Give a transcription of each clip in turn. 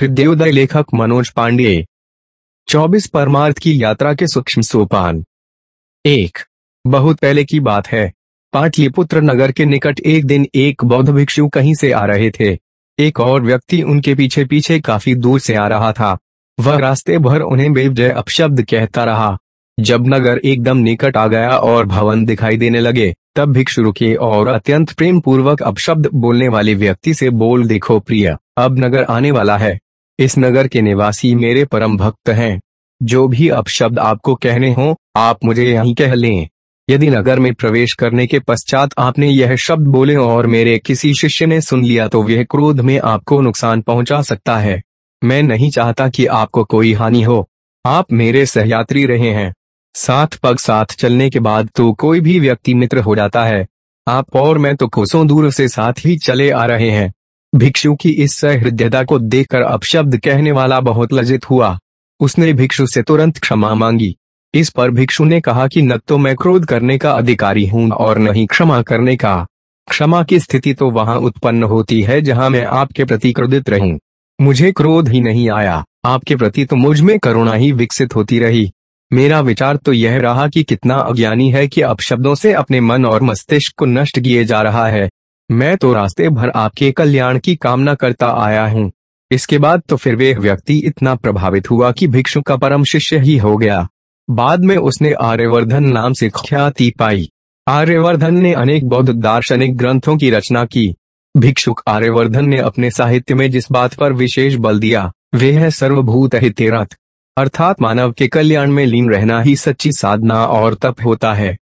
हृदयोदय लेखक मनोज पांडे। 24 परमार्थ की यात्रा के सूक्ष्म सोपान। एक, बहुत पहले की बात है। पाटलिपुत्र नगर के निकट एक दिन एक बौद्ध भिक्षु कहीं से आ रहे थे। एक और व्यक्ति उनके पीछे पीछे काफ़ी दूर से आ रहा था। वह रास्ते भर उन्हें बेवजह अपशब्द कहता रहा। जब नगर एकदम निकट आ गया और भवन दिखाई देने लगे, तब भिक्षु रुके और अत्यंत प्रेम पूर्वक अपशब्द बोलने वाले व्यक्ति से बोल, देखो प्रिय, अब नगर आने वाला है। इस नगर के निवासी मेरे परम भक्त हैं। जो भी अपशब्द आपको कहने हो, आप मुझे यहीं कह लें। यदि नगर में प्रवेश करने के पश्चात आपने यह शब्द बोले और मेरे किसी शिष्य ने सुन लिया तो वह क्रोध में आपको नुकसान पहुँचा सकता है। मैं नहीं चाहता कि आपको कोई हानि हो। आप मेरे सहयात्री रहे हैं। साथ पग साथ चलने के बाद तो कोई भी व्यक्ति मित्र हो जाता है। आप और मैं तो कोसों दूर से साथ ही चले आ रहे हैं। भिक्षु की इस सहृदयता को देखकर अपशब्द कहने वाला बहुत लज्जित हुआ। उसने भिक्षु से तुरंत क्षमा मांगी। इस पर भिक्षु ने कहा कि न तो मैं क्रोध करने का अधिकारी हूँ और न ही क्षमा करने का। क्षमा की स्थिति तो वहाँ उत्पन्न होती है जहाँ मैं आपके प्रति क्रोधित रहूँ। मुझे क्रोध ही नहीं आया। आपके प्रति तो मुझमें करुणा ही विकसित होती रही। मेरा विचार तो यह रहा कि कितना अज्ञानी है कि अपशब्दों से अपने मन और मस्तिष्क को नष्ट किए जा रहा है। मैं तो रास्ते भर आपके कल्याण की कामना करता आया हूँ। इसके बाद तो फिर वे व्यक्ति इतना प्रभावित हुआ कि भिक्षु का परम शिष्य ही हो गया। बाद में उसने आर्यवर्धन नाम से ख्याति पाई। आर्यवर्धन ने अनेक बौद्ध दार्शनिक ग्रंथों की रचना की। भिक्षुक आर्यवर्धन ने अपने साहित्य में जिस बात पर विशेष बल दिया, वे है सर्वभूत हितेरथ अर्थात मानव के कल्याण में लीन रहना ही सच्ची साधना और तप होता है।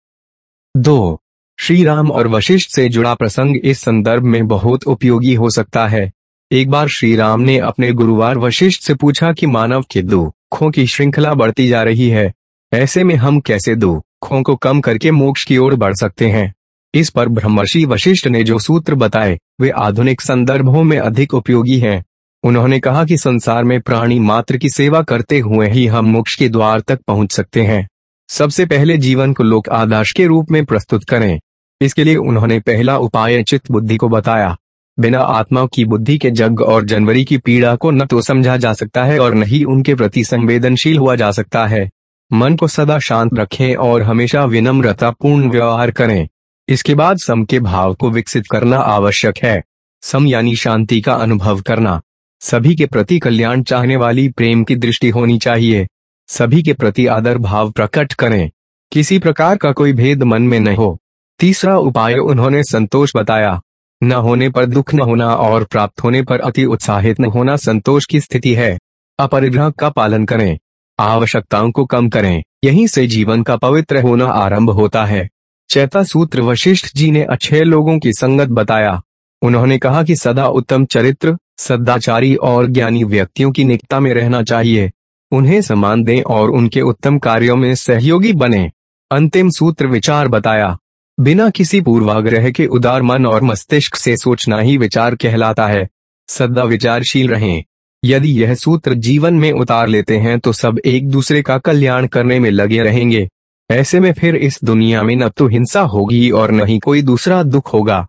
दो श्री राम और वशिष्ठ से जुड़ा प्रसंग इस संदर्भ में बहुत उपयोगी हो सकता है। एक बार श्री राम ने अपने गुरुवार वशिष्ठ से पूछा कि मानव के दो दुखों की श्रृंखला बढ़ती जा रही है। ऐसे में हम कैसे दो दुखों को कम करके मोक्ष की ओर बढ़ सकते हैं? इस पर ब्रह्मर्षि वशिष्ठ ने जो सूत्र बताए, वे आधुनिक संदर्भों में अधिक उपयोगी हैं। उन्होंने कहा कि संसार में प्राणी मात्र की सेवा करते हुए ही हम मोक्ष के द्वार तक पहुँच सकते हैं। सबसे पहले जीवन को लोक आदर्श के रूप में प्रस्तुत करें। इसके लिए उन्होंने पहला उपाय चित्त बुद्धि को बताया। बिना आत्मा की बुद्धि के जग और जनवरी की पीड़ा को न तो समझा जा सकता है और न ही उनके प्रति संवेदनशील हुआ जा सकता है। मन को सदा शांत रखें और हमेशा विनम्रता पूर्ण व्यवहार करें। इसके बाद सम के भाव को विकसित करना आवश्यक है। सम यानी शांति का अनुभव करना। सभी के प्रति कल्याण चाहने वाली प्रेम की दृष्टि होनी चाहिए। सभी के प्रति आदर भाव प्रकट करें। किसी प्रकार का कोई भेद मन में न हो। तीसरा उपाय उन्होंने संतोष बताया। न होने पर दुख न होना और प्राप्त होने पर अति उत्साहित न होना संतोष की स्थिति है। अपरिग्रह का पालन करें। आवश्यकताओं को कम करें। यहीं से जीवन का पवित्र होना आरंभ होता है। चैता सूत्र वशिष्ठ जी ने अच्छे लोगों की संगत बताया। उन्होंने कहा कि सदा उत्तम चरित्र, सदाचारी और ज्ञानी व्यक्तियों की निकता में रहना चाहिए। उन्हें सम्मान दें और उनके उत्तम कार्यों में सहयोगी बने। अंतिम सूत्र विचार बताया। बिना किसी पूर्वाग्रह के उदार मन और मस्तिष्क से सोचना ही विचार कहलाता है। सदा विचारशील रहें। यदि यह सूत्र जीवन में उतार लेते हैं तो सब एक दूसरे का कल्याण करने में लगे रहेंगे। ऐसे में फिर इस दुनिया में न तो हिंसा होगी और न ही कोई दूसरा दुख होगा।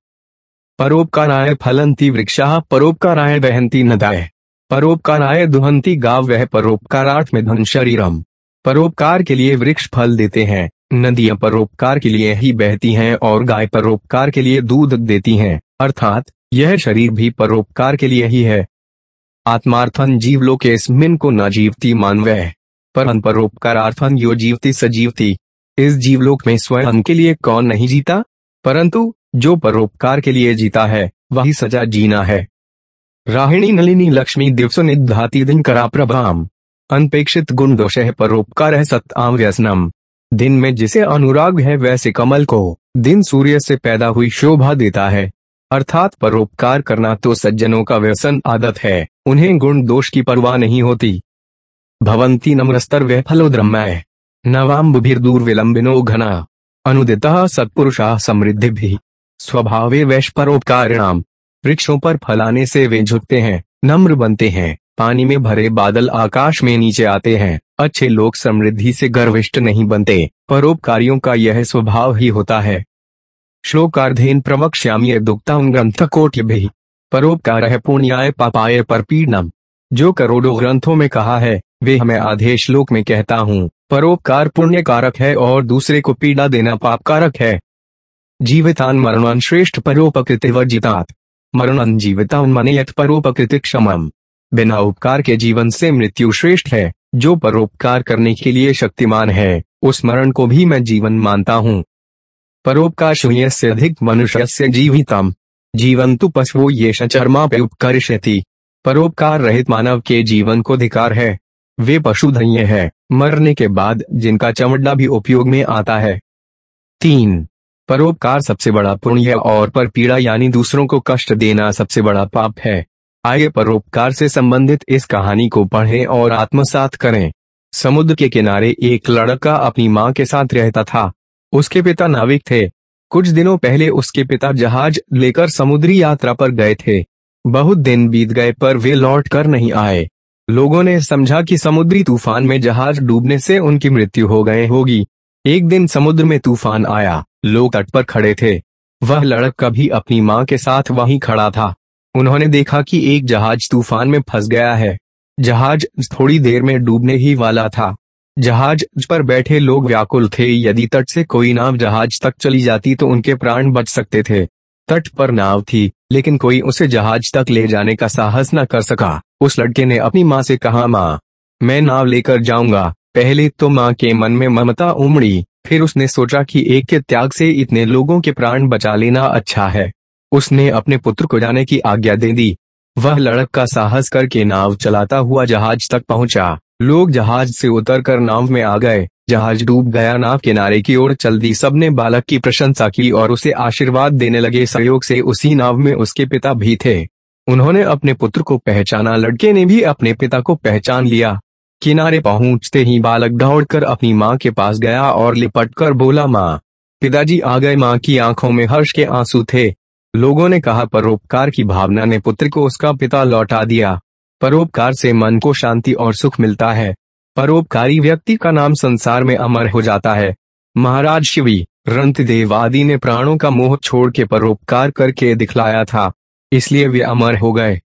परोपकाराय फलंती वृक्षा परोपकाराय बहंती नदाय। परोपकाराय दुहंती गाव वह परोपकारार्थ में धन शरीरम। परोपकार के लिए वृक्ष फल देते हैं। नदियाँ परोपकार के लिए ही बहती हैं और गाय परोपकार के लिए दूध देती हैं, अर्थात, यह शरीर भी परोपकार के लिए ही है। आत्मार्थन जीव जीवलोकेस्मिन को न जीवती मानव, पर परोपकारार्थन यो जीवती सजीवती इस जीवलोक में स्वयं के लिए कौन नहीं जीता? परंतु, जो परोपकार के लिए जीता है, वही सजा जीना है। राहिणी नलिनी लक्ष्मी दिवसो निधाती दिन करा प्रभाम। अनपेक्षित गुण दोष है परोपकार है सत्याम व्यसनम। दिन में जिसे अनुराग है वैसे कमल को दिन सूर्य से पैदा हुई शोभा देता है। अर्थात परोपकार करना तो सज्जनों का व्यसन आदत है, उन्हें गुण दोष की परवाह नहीं होती। भवंती नम्रस्तर व दूर विलंबिनो घना। अनुदिता सत्पुरुषा समृद्धि भी। स्वभावे वैश परोपकारिणाम वृक्षों पर फलाने से वे झुकते हैं, नम्र बनते हैं। पानी में भरे बादल आकाश में नीचे आते हैं। अच्छे लोग समृद्धि से गर्विष्ट नहीं बनते, परोपकारियों का यह स्वभाव ही होता है। श्लोकार्धेन प्रवक्ष्यामी दुक्ता ग्रंथ कोट्य भी परोपकार है पुण्याय पापाय पर पीड़नम जो करोड़ों ग्रंथों में कहा है, वे हमें आधे श्लोक में कहता हूँ। परोपकार पुण्य कारक है और दूसरे को पीड़ा देना पाप कारक है। जीवितान मरणन श्रेष्ठ परोपकृति वर्जितात मरणन जीवितान मनयत परोपकृति क्षमम बिना उपकार के जीवन से मृत्यु श्रेष्ठ है, जो परोपकार करने के लिए शक्तिमान है, उस मरण को भी मैं जीवन मानता हूँ। परोपकार शून्य से अधिक मनुष्य से जीवितम। जीवन तु पशु ये चर्मा पे उपकरिष्यति। परोपकार रहित मानव के जीवन को अधिकार है। वे पशुधन्य है। मरने के बाद जिनका चमड़ा भी उपयोग में आता है। तीन। परोपकार सबसे बड़ा पुण्य और पर पीड़ा यानी दूसरों को कष्ट देना सबसे बड़ा पाप है। आइए परोपकार से संबंधित इस कहानी को पढ़ें और आत्मसात करें। समुद्र के किनारे एक लड़का अपनी माँ के साथ रहता था। उसके पिता नाविक थे। कुछ दिनों पहले उसके पिता जहाज़ लेकर समुद्री यात्रा पर गए थे। बहुत दिन बीत गए पर वे लौट कर नहीं आए। लोगों ने समझा कि समुद्री तूफ़ान में जहाज़ डूबने से उनकी मृत्यु हो गए होगी। एक दिन समुद्र में तूफ़ान आया। लोग तट पर खड़े थे। वह लड़का भी अपनी माँ के साथ वहीं खड़ा था। उन्होंने देखा कि एक जहाज़ तूफ़ान में फंस गया है। जहाज़ थोड़ी देर में डूबने ही वाला था। जहाज़ पर बैठे लोग व्याकुल थे। यदि तट से कोई नाव जहाज़ तक चली जाती तो उनके प्राण बच सकते थे। तट पर नाव थी, लेकिन कोई उसे जहाज़ तक ले जाने का साहस न कर सका। उस लड़के ने अपनी माँ से कहा, माँ, मैं नाव लेकर जाऊँगा। पहले तो माँ के मन में ममता उमड़ी, फिर उसने सोचा कि एक के त्याग से इतने लोगों के प्राण बचा लेना अच्छा है। उसने अपने पुत्र को जाने की आज्ञा दे दी। वह लड़क का साहस करके नाव चलाता हुआ जहाज़ तक पहुँचा। लोग जहाज़ से उतरकर नाव में आ गए। जहाज़ डूब गया, नाव किनारे की ओर चल दी। सबने बालक की प्रशंसा की और उसे आशीर्वाद देने लगे। सहयोग से उसी नाव में उसके पिता भी थे। उन्होंने अपने पुत्र को पहचाना। लड़के ने भी अपने पिता को पहचान लिया। किनारे पहुँचते ही बालक दौड़कर अपनी माँ के पास गया और लिपट कर बोला, माँ, पिताजी आ गए। माँ की आँखों में हर्ष के आँसू थे। लोगों ने कहा, परोपकार की भावना ने पुत्र को उसका पिता लौटा दिया। परोपकार से मन को शांति और सुख मिलता है। परोपकारी व्यक्ति का नाम संसार में अमर हो जाता है। महाराज शिवी रंतदेव आदि ने प्राणों का मोह छोड़ के परोपकार करके दिखलाया था, इसलिए वे अमर हो गए।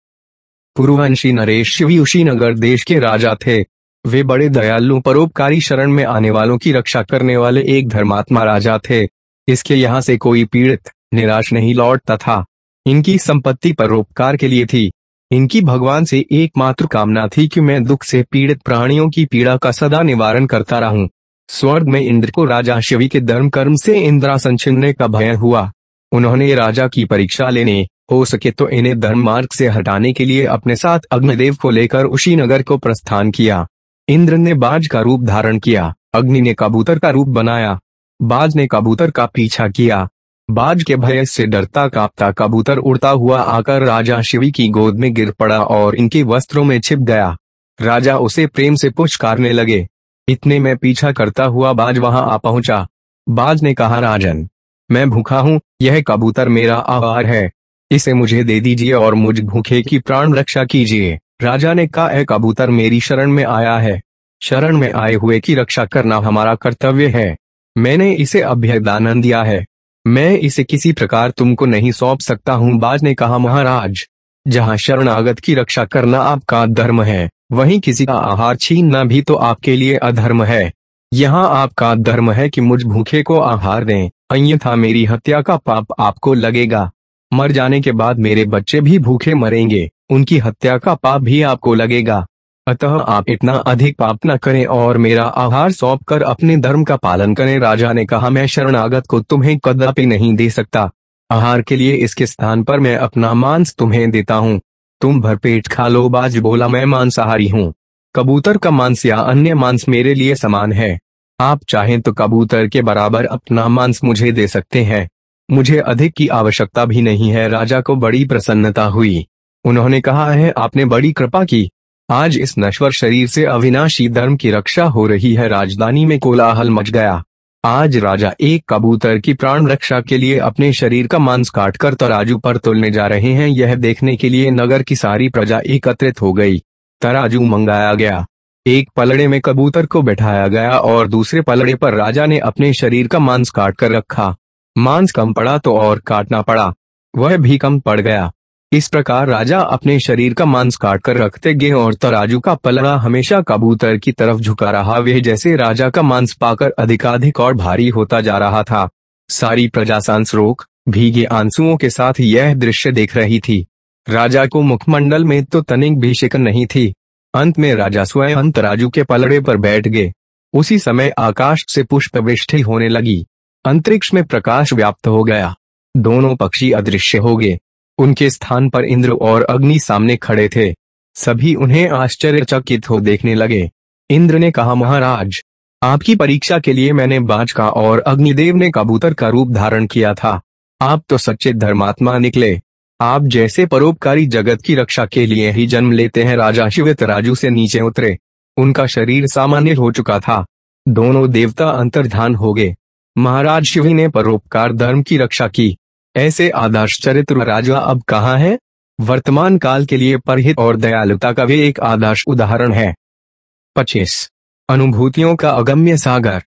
पुरुवंशी नरेश शिवी उशीनगर देश के राजा थे। वे बड़े दयालु परोपकारी शरण में आने वालों की रक्षा करने वाले एक धर्मात्मा राजा थे। इसके यहाँ से कोई पीड़ित निराश नहीं लौटता था। इनकी संपत्ति परोपकार के लिए थी। इनकी भगवान से एकमात्र कामना थी कि मैं दुख से पीड़ित प्राणियों की पीड़ा का सदा निवारण करता रहूँ। स्वर्ग में इंद्र को राजा शिवी के धर्म कर्म से इंद्रासन छिनने का भय हुआ। उन्होंने राजा की परीक्षा लेने, हो सके तो इन्हें धर्म मार्ग से हटाने के लिए अपने साथ अग्निदेव को लेकर उसी नगर को प्रस्थान किया। इंद्र ने बाज का रूप धारण किया, अग्नि ने कबूतर का रूप बनाया। बाज ने कबूतर का पीछा किया। बाज के भय से डरता कांपता कबूतर उड़ता हुआ आकर राजा शिवी की गोद में गिर पड़ा और इनके वस्त्रों में छिप गया। राजा उसे प्रेम से पुचकारने लगे। इतने में पीछा करता हुआ बाज वहाँ आ पहुँचा। बाज ने कहा, राजन, मैं भूखा हूँ, यह कबूतर मेरा आवार है। इसे मुझे दे दीजिए और मुझ भूखे की प्राण रक्षा कीजिए राजा ने कहा है कबूतर मेरी शरण में आया है। शरण में आए हुए की रक्षा करना हमारा कर्तव्य है। मैंने इसे अभ्यदान दिया है। मैं इसे किसी प्रकार तुमको नहीं सौंप सकता हूँ, बाज ने कहा, महाराज, जहाँ शरणागत की रक्षा करना आपका धर्म है, वहीं किसी का आहार छीनना भी तो आपके लिए अधर्म है। यहाँ आपका धर्म है कि मुझ भूखे को आहार दें, अन्यथा मेरी हत्या का पाप आपको लगेगा। मर जाने के बाद मेरे बच्चे भी भूखे मरेंगे, उनकी हत्या का पाप भी आपको लगेगा। अतः आप इतना अधिक पाप न करें और मेरा आहार सौंप कर अपने धर्म का पालन करें। राजा ने कहा, मैं शरणागत को तुम्हें कदापि नहीं दे सकता। आहार के लिए इसके स्थान पर मैं अपना मांस तुम्हें देता हूँ। तुम भरपेट खा लो, बाज बोला, मैं मांसाहारी हूँ। कबूतर का मांस या अन्य मांस मेरे लिए समान है। आप चाहें तो कबूतर के बराबर अपना मांस मुझे दे सकते हैं। मुझे अधिक की आवश्यकता भी नहीं है। राजा को बड़ी प्रसन्नता हुई। उन्होंने कहा है आपने बड़ी कृपा की। आज इस नश्वर शरीर से अविनाशी धर्म की रक्षा हो रही है। राजधानी में कोलाहल मच गया। आज राजा एक कबूतर की प्राण रक्षा के लिए अपने शरीर का मांस काटकर तराजू पर तुलने जा रहे हैं। यह देखने के लिए नगर की सारी प्रजा एकत्रित हो गई। तराजू मंगाया गया। एक पलड़े में कबूतर को बैठाया गया और दूसरे पलड़े पर राजा ने अपने शरीर का मांस काट कर रखा। मांस कम पड़ा तो और काटना पड़ा। वह भी कम पड़ गया। इस प्रकार राजा अपने शरीर का मांस काट कर रखते गए और तराजू का पलड़ा हमेशा कबूतर की तरफ़ झुका रहा। वह जैसे राजा का मांस पाकर अधिकाधिक और भारी होता जा रहा था। सारी प्रजा सांसरोक भीगे आंसुओं के साथ यह दृश्य देख रही थी। राजा को मुखमंडल में तो तनिक भी शिकन नहीं थी। अंत में राजा स्वयं तराजू के पलड़े पर बैठ गए। उसी समय आकाश से पुष्प वृष्टि होने लगी। अंतरिक्ष में प्रकाश व्याप्त हो गया। दोनों पक्षी अदृश्य हो गए। उनके स्थान पर इंद्र और अग्नि सामने खड़े थे। सभी उन्हें आश्चर्यचकित हो देखने लगे। इंद्र ने कहा, महाराज, आपकी परीक्षा के लिए मैंने बाज का और अग्निदेव ने कबूतर का रूप धारण किया था। आप तो सच्चे धर्मात्मा निकले। आप जैसे परोपकारी जगत की रक्षा के लिए ही जन्म लेते हैं। राजा शिवित राजू से नीचे उतरे। उनका शरीर सामान्य हो चुका था। दोनों देवता अंतर्धान हो गए। महाराज शिवी ने परोपकार धर्म की रक्षा की। ऐसे आदर्श चरित्र राजा अब कहाँ है? वर्तमान काल के लिए परहित और दयालुता का वे एक आदर्श उदाहरण है। पच्चीस। अनुभूतियों का अगम्य सागर।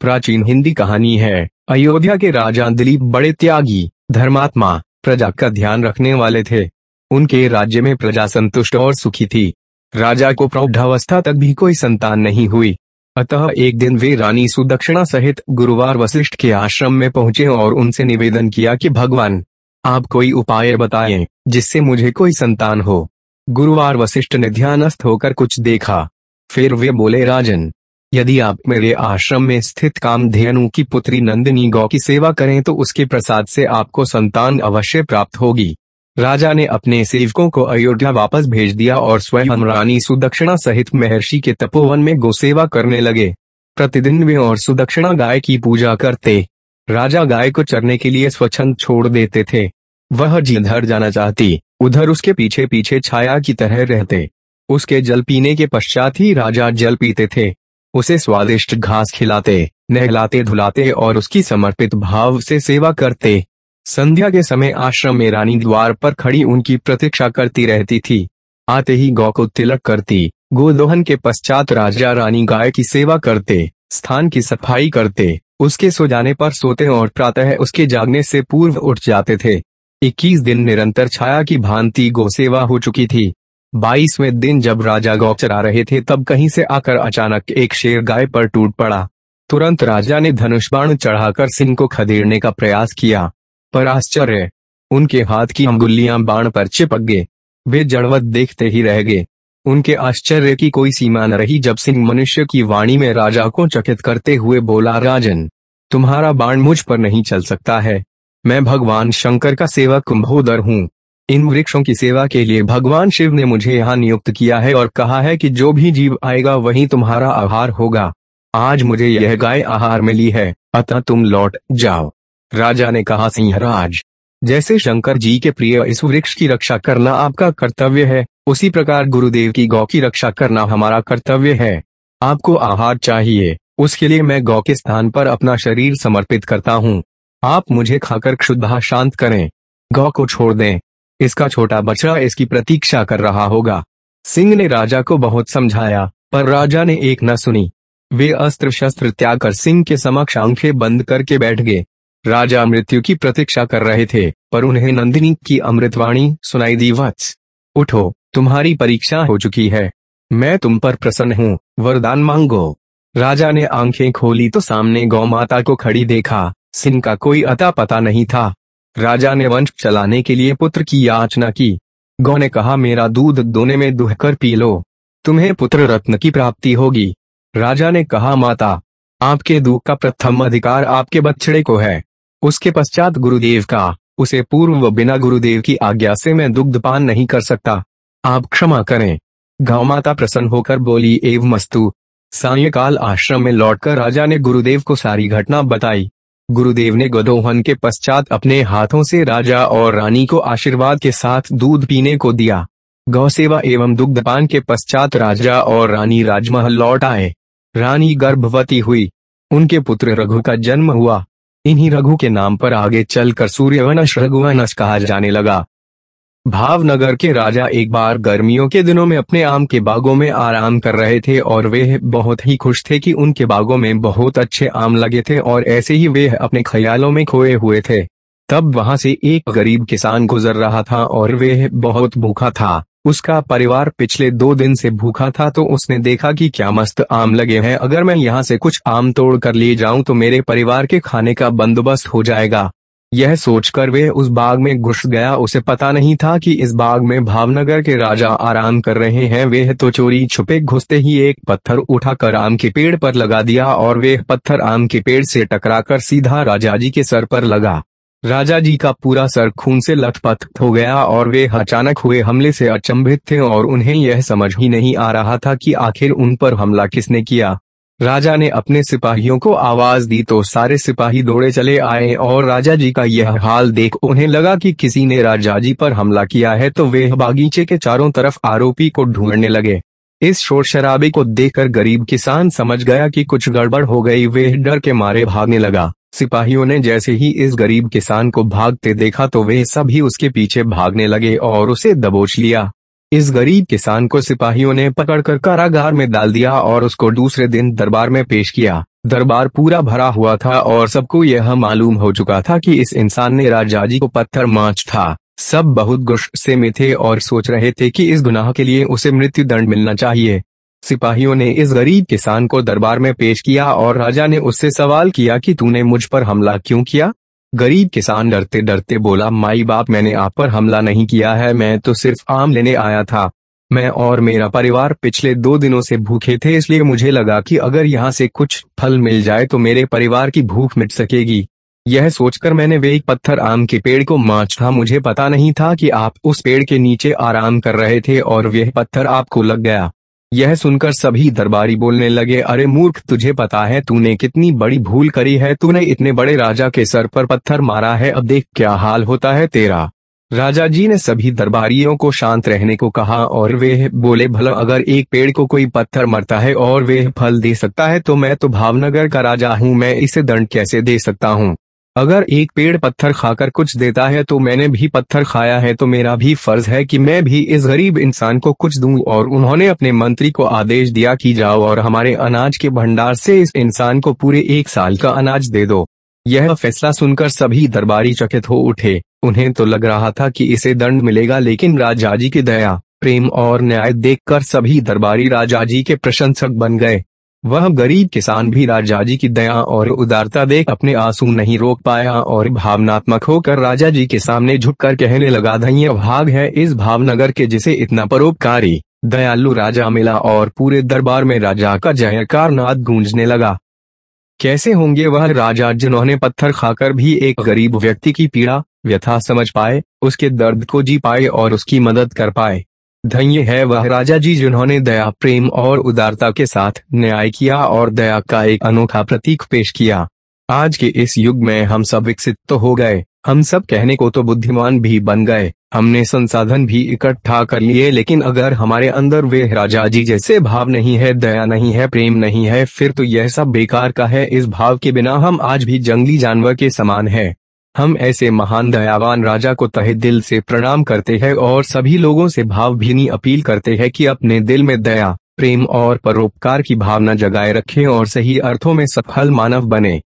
प्राचीन हिंदी कहानी है। अयोध्या के राजा दिलीप बड़े त्यागी, धर्मात्मा, प्रजा का ध्यान रखने वाले थे। उनके राज्य में प्रजा संतुष्ट और सुखी थी। राजा को प्रौढ़ावस्था तक भी कोई संतान नहीं हुई। अतः एक दिन वे रानी सुदक्षिणा सहित गुरुवार वशिष्ठ के आश्रम में पहुँचे और उनसे निवेदन किया कि, भगवान, आप कोई उपाय बताएँ जिससे मुझे कोई संतान हो। गुरुवार वशिष्ठ ने ध्यानस्थ होकर कुछ देखा। फिर वे बोले, राजन, यदि आप मेरे आश्रम में स्थित कामधेनु की पुत्री नंदिनी गौ की सेवा करें तो उसके प्रसाद से आपको संतान अवश्य प्राप्त होगी। राजा ने अपने सेवकों को अयोध्या वापस भेज दिया और स्वयं रानी सुदक्षिणा सहित महर्षि के तपोवन में गोसेवा करने लगे। प्रतिदिन वे और सुदक्षिणा गाय की पूजा करते। राजा गाय को चरने के लिए स्वच्छंद छोड़ देते थे। वह जिधर जाना चाहती, उधर उसके पीछे पीछे छाया की तरह रहते। उसके जल पीने के पश्चात ही राजा जल पीते थे। उसे स्वादिष्ट घास खिलाते नहलाते धुलाते और उसकी समर्पित भाव से सेवा करते। संध्या के समय आश्रम में रानी द्वार पर खड़ी उनकी प्रतीक्षा करती रहती थी। आते ही गौ को तिलक करती गोदोहन के पश्चात राजा रानी गाय की सेवा करते, स्थान की सफ़ाई करते, उसके सो जाने पर सोते और प्रातः उसके जागने से पूर्व उठ जाते थे। इक्कीस दिन निरंतर छाया की भांति गौ सेवा हो चुकी थी। बाईसवें दिन जब राजा गौ चरा रहे थे तब कहीं से आकर अचानक एक शेर गाय पर टूट पड़ा। तुरंत राजा ने धनुष बाण चढ़ाकर सिंह को खदेड़ने का प्रयास किया। पर आश्चर्य। उनके हाथ की अंगुलियाँ बाण पर चिपक गए। वे जड़वत देखते ही रह गए। उनके आश्चर्य की कोई सीमा न रही जब सिंह मनुष्य की वाणी में राजा को चकित करते हुए बोला, राजन, तुम्हारा बाण मुझ पर नहीं चल सकता है। मैं भगवान शंकर का सेवक कुंभोदर हूँ। इन वृक्षों की सेवा के लिए भगवान शिव ने मुझे यहाँ नियुक्त किया है और कहा है कि जो भी जीव आएगा वही तुम्हारा आहार होगा। आज मुझे यह गाय आहार मिली है। अतः तुम लौट जाओ। राजा ने कहा सिंहराज जैसे शंकर जी के प्रिय इस वृक्ष की रक्षा करना आपका कर्तव्य है, उसी प्रकार गुरुदेव की गौ की रक्षा करना हमारा कर्तव्य है। आपको आहार चाहिए, उसके लिए मैं गौ के स्थान पर अपना शरीर समर्पित करता हूँ। आप मुझे खाकर क्षुद्धा शांत करें। गौ को छोड़ दें। इसका छोटा बछड़ा इसकी प्रतीक्षा कर रहा होगा। सिंह ने राजा को बहुत समझाया, पर राजा ने एक न सुनी। वे अस्त्र शस्त्र त्याग कर सिंह के समक्ष आँखें बंद करके बैठ गए। राजा मृत्यु की प्रतीक्षा कर रहे थे, पर उन्हें नंदिनी की अमृतवाणी सुनाई दी, वत्स, उठो, तुम्हारी परीक्षा हो चुकी है। मैं तुम पर प्रसन्न हूँ, वरदान मांगो राजा ने आँखें खोली तो सामने गौ माता को खड़ी देखा सिंह का कोई अता पता नहीं था। राजा ने वंश चलाने के लिए पुत्र की याचना की। गौ ने कहा, मेरा दूध दोने में दुहकर पी लो। तुम्हें पुत्र रत्न की प्राप्ति होगी राजा ने कहा, माता, आपके दूध का प्रथम अधिकार आपके बछड़े को है। उसके पश्चात गुरुदेव का, उसे पूर्व व बिना गुरुदेव की आज्ञा से मैं दुग्धपान नहीं कर सकता। आप क्षमा करें। गौ माता प्रसन्न होकर बोली, एव मस्तु। सायकाल आश्रम में लौटकर राजा ने गुरुदेव को सारी घटना बताई। गुरुदेव ने गदोहन के पश्चात अपने हाथों से राजा और रानी को आशीर्वाद के साथ दूध पीने को दिया। गौ सेवा एवं दुग्धपान के पश्चात राजा और रानी राजमहल लौट आए। रानी गर्भवती हुई। उनके पुत्र रघु का जन्म हुआ। इन्हीं रघु के नाम पर आगे चलकर सूर्यवनश रघुवनश कहा जाने लगा। भावनगर के राजा एक बार गर्मियों के दिनों में अपने आम के बागों में आराम कर रहे थे और वे बहुत ही खुश थे कि उनके बागों में बहुत अच्छे आम लगे थे और ऐसे ही वे अपने ख्यालों में खोए हुए थे। तब वहाँ से एक गरीब किसान गुजर रहा था और वह बहुत भूखा था। उसका परिवार पिछले दो दिन से भूखा था तो उसने देखा कि क्या मस्त आम लगे हैं। अगर मैं यहाँ से कुछ आम तोड़ कर ले जाऊँ तो मेरे परिवार के खाने का बंदोबस्त हो जाएगा। यह सोचकर वे उस बाग में घुस गया। उसे पता नहीं था कि इस बाग में भावनगर के राजा आराम कर रहे हैं। वे तो चोरी छुपे घुसते ही एक पत्थर उठाकर आम के पेड़ पर लगा दिया और वे पत्थर आम के पेड़ से टकराकर सीधा राजा जी के सर पर लगा। राजा जी का पूरा सर खून से लथपथ हो गया और वे अचानक हुए हमले से अचंभित थे और उन्हें यह समझ ही नहीं आ रहा था कि आखिर उन पर हमला किसने किया। राजा ने अपने सिपाहियों को आवाज़ दी तो सारे सिपाही दौड़े चले आए और राजा जी का यह हाल देख उन्हें लगा कि किसी ने राजा जी पर हमला किया है तो वे बागीचे के चारों तरफ़ आरोपी को ढूँढने लगे। इस शोर शराबे को देखकर गरीब किसान समझ गया कि कुछ गड़बड़ हो गई। वे डर के मारे भागने लगा। सिपाहियों ने जैसे ही इस गरीब किसान को भागते देखा तो वे सभी उसके पीछे भागने लगे और उसे दबोच लिया। इस गरीब किसान को सिपाहियों ने पकड़कर कारागार में डाल दिया और उसको दूसरे दिन दरबार में पेश किया। दरबार पूरा भरा हुआ था और सबको यह मालूम हो चुका था कि इस इंसान ने राजा जी को पत्थर माच था। सब बहुत गुस्से में थे और सोच रहे थे कि इस गुनाह के लिए उसे मृत्यु दंड मिलना चाहिए। सिपाहियों ने इस गरीब किसान को दरबार में पेश किया और राजा ने उससे सवाल किया कि तूने मुझ पर हमला क्यों किया? गरीब किसान डरते डरते बोला, माई बाप, मैंने आप पर हमला नहीं किया है, मैं तो सिर्फ़ आम लेने आया था। मैं और मेरा परिवार पिछले दो दिनों से भूखे थे, इसलिए मुझे लगा कि अगर यहाँ से कुछ फल मिल जाए तो मेरे परिवार की भूख मिट सकेगी। यह सोचकर मैंने वे एक पत्थर आम के पेड़ को माच मुझे पता नहीं था कि आप उस पेड़ के नीचे आराम कर रहे थे और वह पत्थर आपको लग गया। यह सुनकर सभी दरबारी बोलने लगे, अरे मूर्ख, तुझे पता है तूने कितनी बड़ी भूल करी है, तूने इतने बड़े राजा के सर पर पत्थर मारा है, अब देख क्या हाल होता है तेरा। राजा जी ने सभी दरबारियों को शांत रहने को कहा, और वे बोले, भला अगर एक पेड़ को कोई पत्थर मरता है और वे फल दे सकता है तो मैं तो भावनगर का राजा हूँ, मैं इसे दंड कैसे दे सकता हूँ? अगर एक पेड़ पत्थर खाकर कुछ देता है तो मैंने भी पत्थर खाया है तो मेरा भी फ़र्ज़ है कि मैं भी इस गरीब इंसान को कुछ दूँ और उन्होंने अपने मंत्री को आदेश दिया कि जाओ और हमारे अनाज के भंडार से इस इंसान को पूरे एक साल का अनाज दे दो। यह फैसला सुनकर सभी दरबारी चकित हो उठे। उन्हें तो लग रहा था कि इसे दंड मिलेगा लेकिन राजा जी की दया, प्रेम और न्याय देखकर सभी दरबारी राजा जी के प्रशंसक बन गए। वह गरीब किसान भी राजा जी की दया और उदारता देख अपने आँसू नहीं रोक पाया और भावनात्मक होकर राजा जी के सामने झुककर कहने लगा, धन्य भाग है इस भावनगर के जिसे इतना परोपकारी, दयालु राजा मिला और पूरे दरबार में राजा का जयकार नाद गूंजने लगा। कैसे होंगे वह राजा जिन्होंने पत्थर खाकर भी एक गरीब व्यक्ति की पीड़ा, व्यथा समझ पाए, उसके दर्द को जी पाए और उसकी मदद कर पाए? धन्य है वह राजा जी जिन्होंने दया, प्रेम और उदारता के साथ न्याय किया और दया का एक अनोखा प्रतीक पेश किया। आज के इस युग में हम सब विकसित तो हो गए। हम सब कहने को तो बुद्धिमान भी बन गए। हमने संसाधन भी इकट्ठा कर लिए, लेकिन अगर हमारे अंदर वे राजा जी जैसे भाव नहीं है, दया नहीं है, प्रेम नहीं है, फिर तो यह सब बेकार का है। इस भाव के बिना हम आज भी जंगली जानवर के समान है। हम ऐसे महान दयावान राजा को तहे दिल से प्रणाम करते हैं और सभी लोगों से भावभीनी अपील करते हैं कि अपने दिल में दया, प्रेम और परोपकार की भावना जगाए रखें और सही अर्थों में सफल मानव बने।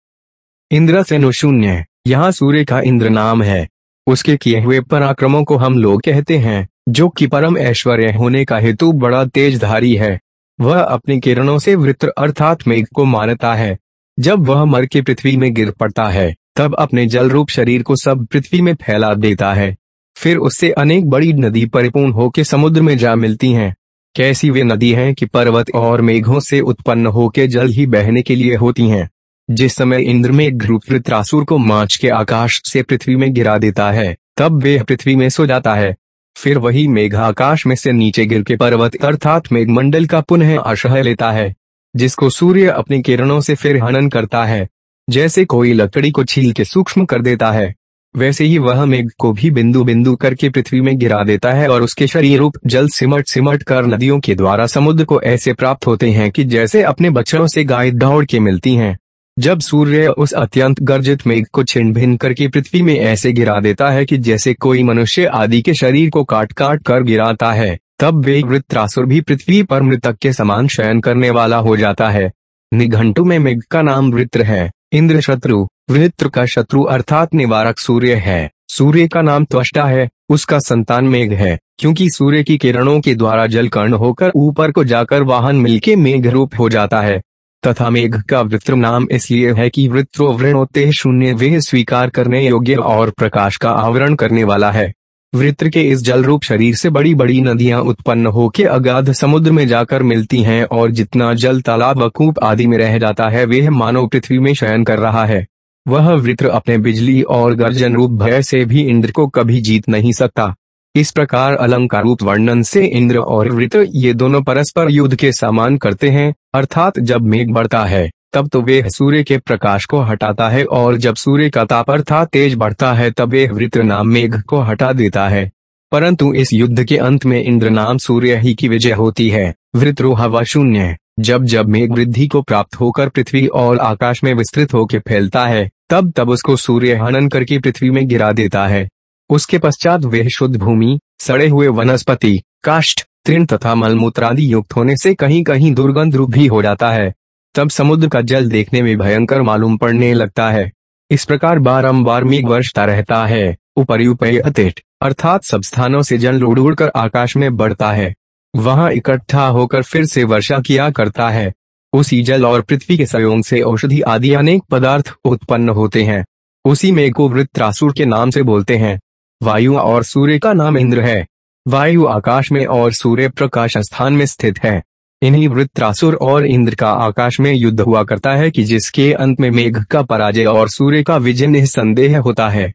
इंद्र से शून्य, यहाँ सूर्य का इंद्र नाम है। उसके किए हुए पराक्रमों को हम लोग कहते हैं, जो कि परम ऐश्वर्य होने का हेतु बड़ा तेजधारी है। वह अपने किरणों से वृत्र अर्थात मेघ को मानता है। जब वह मर के पृथ्वी में गिर पड़ता है तब अपने जल रूप शरीर को सब पृथ्वी में फैला देता है। फिर उससे अनेक बड़ी नदी परिपूर्ण होकर समुद्र में जा मिलती हैं। कैसी वे नदी हैं कि पर्वत और मेघों से उत्पन्न होकर जल ही बहने के लिए होती हैं। जिस समय इंद्र में वृत्रासुर को माच के आकाश से पृथ्वी में गिरा देता है, तब वे पृथ्वी में सो जाता है। फिर वही मेघ आकाश में से नीचे गिर के पर्वत अर्थात मेघमंडल का पुनः आश्रय लेता है, जिसको सूर्य अपनी किरणों से फिर हनन करता है। जैसे कोई लकड़ी को छील के सूक्ष्म कर देता है, वैसे ही वह मेघ को भी बिंदु बिंदु करके पृथ्वी में गिरा देता है और उसके शरीर रूप जल सिमट सिमट कर नदियों के द्वारा समुद्र को ऐसे प्राप्त होते हैं कि जैसे अपने बच्चों से गाय दौड़ के मिलती हैं। जब सूर्य उस अत्यंत गर्जित मेघ को छिन्न भिन्न करके पृथ्वी में ऐसे गिरा देता है कि जैसे कोई मनुष्य आदि के शरीर को काट काट कर गिराता है, तब वे वृत्रासुर भी पृथ्वी पर मृतक के समान शयन करने वाला हो जाता है। निघंटू में मेघ का नाम वृत्र है। इंद्र शत्रु वृत्र का शत्रु अर्थात निवारक सूर्य है। सूर्य का नाम त्वष्टा है, उसका संतान मेघ है, क्योंकि सूर्य की किरणों के द्वारा जल कर्ण होकर ऊपर को जाकर वाहन मिलके मेघ रूप हो जाता है। तथा मेघ का वृत्र नाम इसलिए है कि वृत्रो वृणोते शून्य वे स्वीकार करने योग्य और प्रकाश का आवरण करने वाला है। वृत्र के इस जल रूप शरीर से बड़ी बड़ी नदियाँ उत्पन्न होकर अगाध समुद्र में जाकर मिलती हैं और जितना जल तालाब वकूप आदि में रह जाता है, वह मानव पृथ्वी में शयन कर रहा है। वह वृत्र अपने बिजली और गर्जन रूप भय से भी इंद्र को कभी जीत नहीं सकता। इस प्रकार अलंकार रूप वर्णन से इंद्र और वृत्र ये दोनों परस्पर युद्ध के समान करते हैं, अर्थात जब मेघ बढ़ता है। तब तो वे सूर्य के प्रकाश को हटाता है और जब सूर्य का ताप अर्थात तेज बढ़ता है तब वे वृत्र नाम मेघ को हटा देता है। परंतु इस युद्ध के अंत में इंद्र नाम सूर्य ही की विजय होती है। वृत्रो हवा शून्य। जब जब मेघ वृद्धि को प्राप्त होकर पृथ्वी और आकाश में विस्तृत होकर फैलता है, तब तब उसको सूर्य हनन करके पृथ्वी में गिरा देता है। उसके पश्चात वह शुद्ध भूमि, सड़े हुए वनस्पति, काष्ठ, तृण तथा मलमूत्रादि युक्त होने से कहीं कहीं दुर्गंध रूप भी हो जाता है। तब समुद्र का जल देखने में भयंकर मालूम पड़ने लगता है। इस प्रकार बारम्बार मेघ वर्षता रहता है। उपरयुपय अतिट अर्थात सब स्थानों से जल उड़ उड़कर आकाश में बढ़ता है। वहाँ इकट्ठा होकर फिर से वर्षा किया करता है। उसी जल और पृथ्वी के सहयोग से औषधि आदि अनेक पदार्थ उत्पन्न होते हैं। उसी में को वृत्रासुर के नाम से बोलते हैं। वायु और सूर्य का नाम इंद्र है। वायु आकाश में और सूर्य प्रकाश स्थान में स्थित है। इन्हीं वृत्रासुर और इंद्र का आकाश में युद्ध हुआ करता है कि जिसके अंत में मेघ का पराजय और सूर्य का विजय निसंदेह होता है।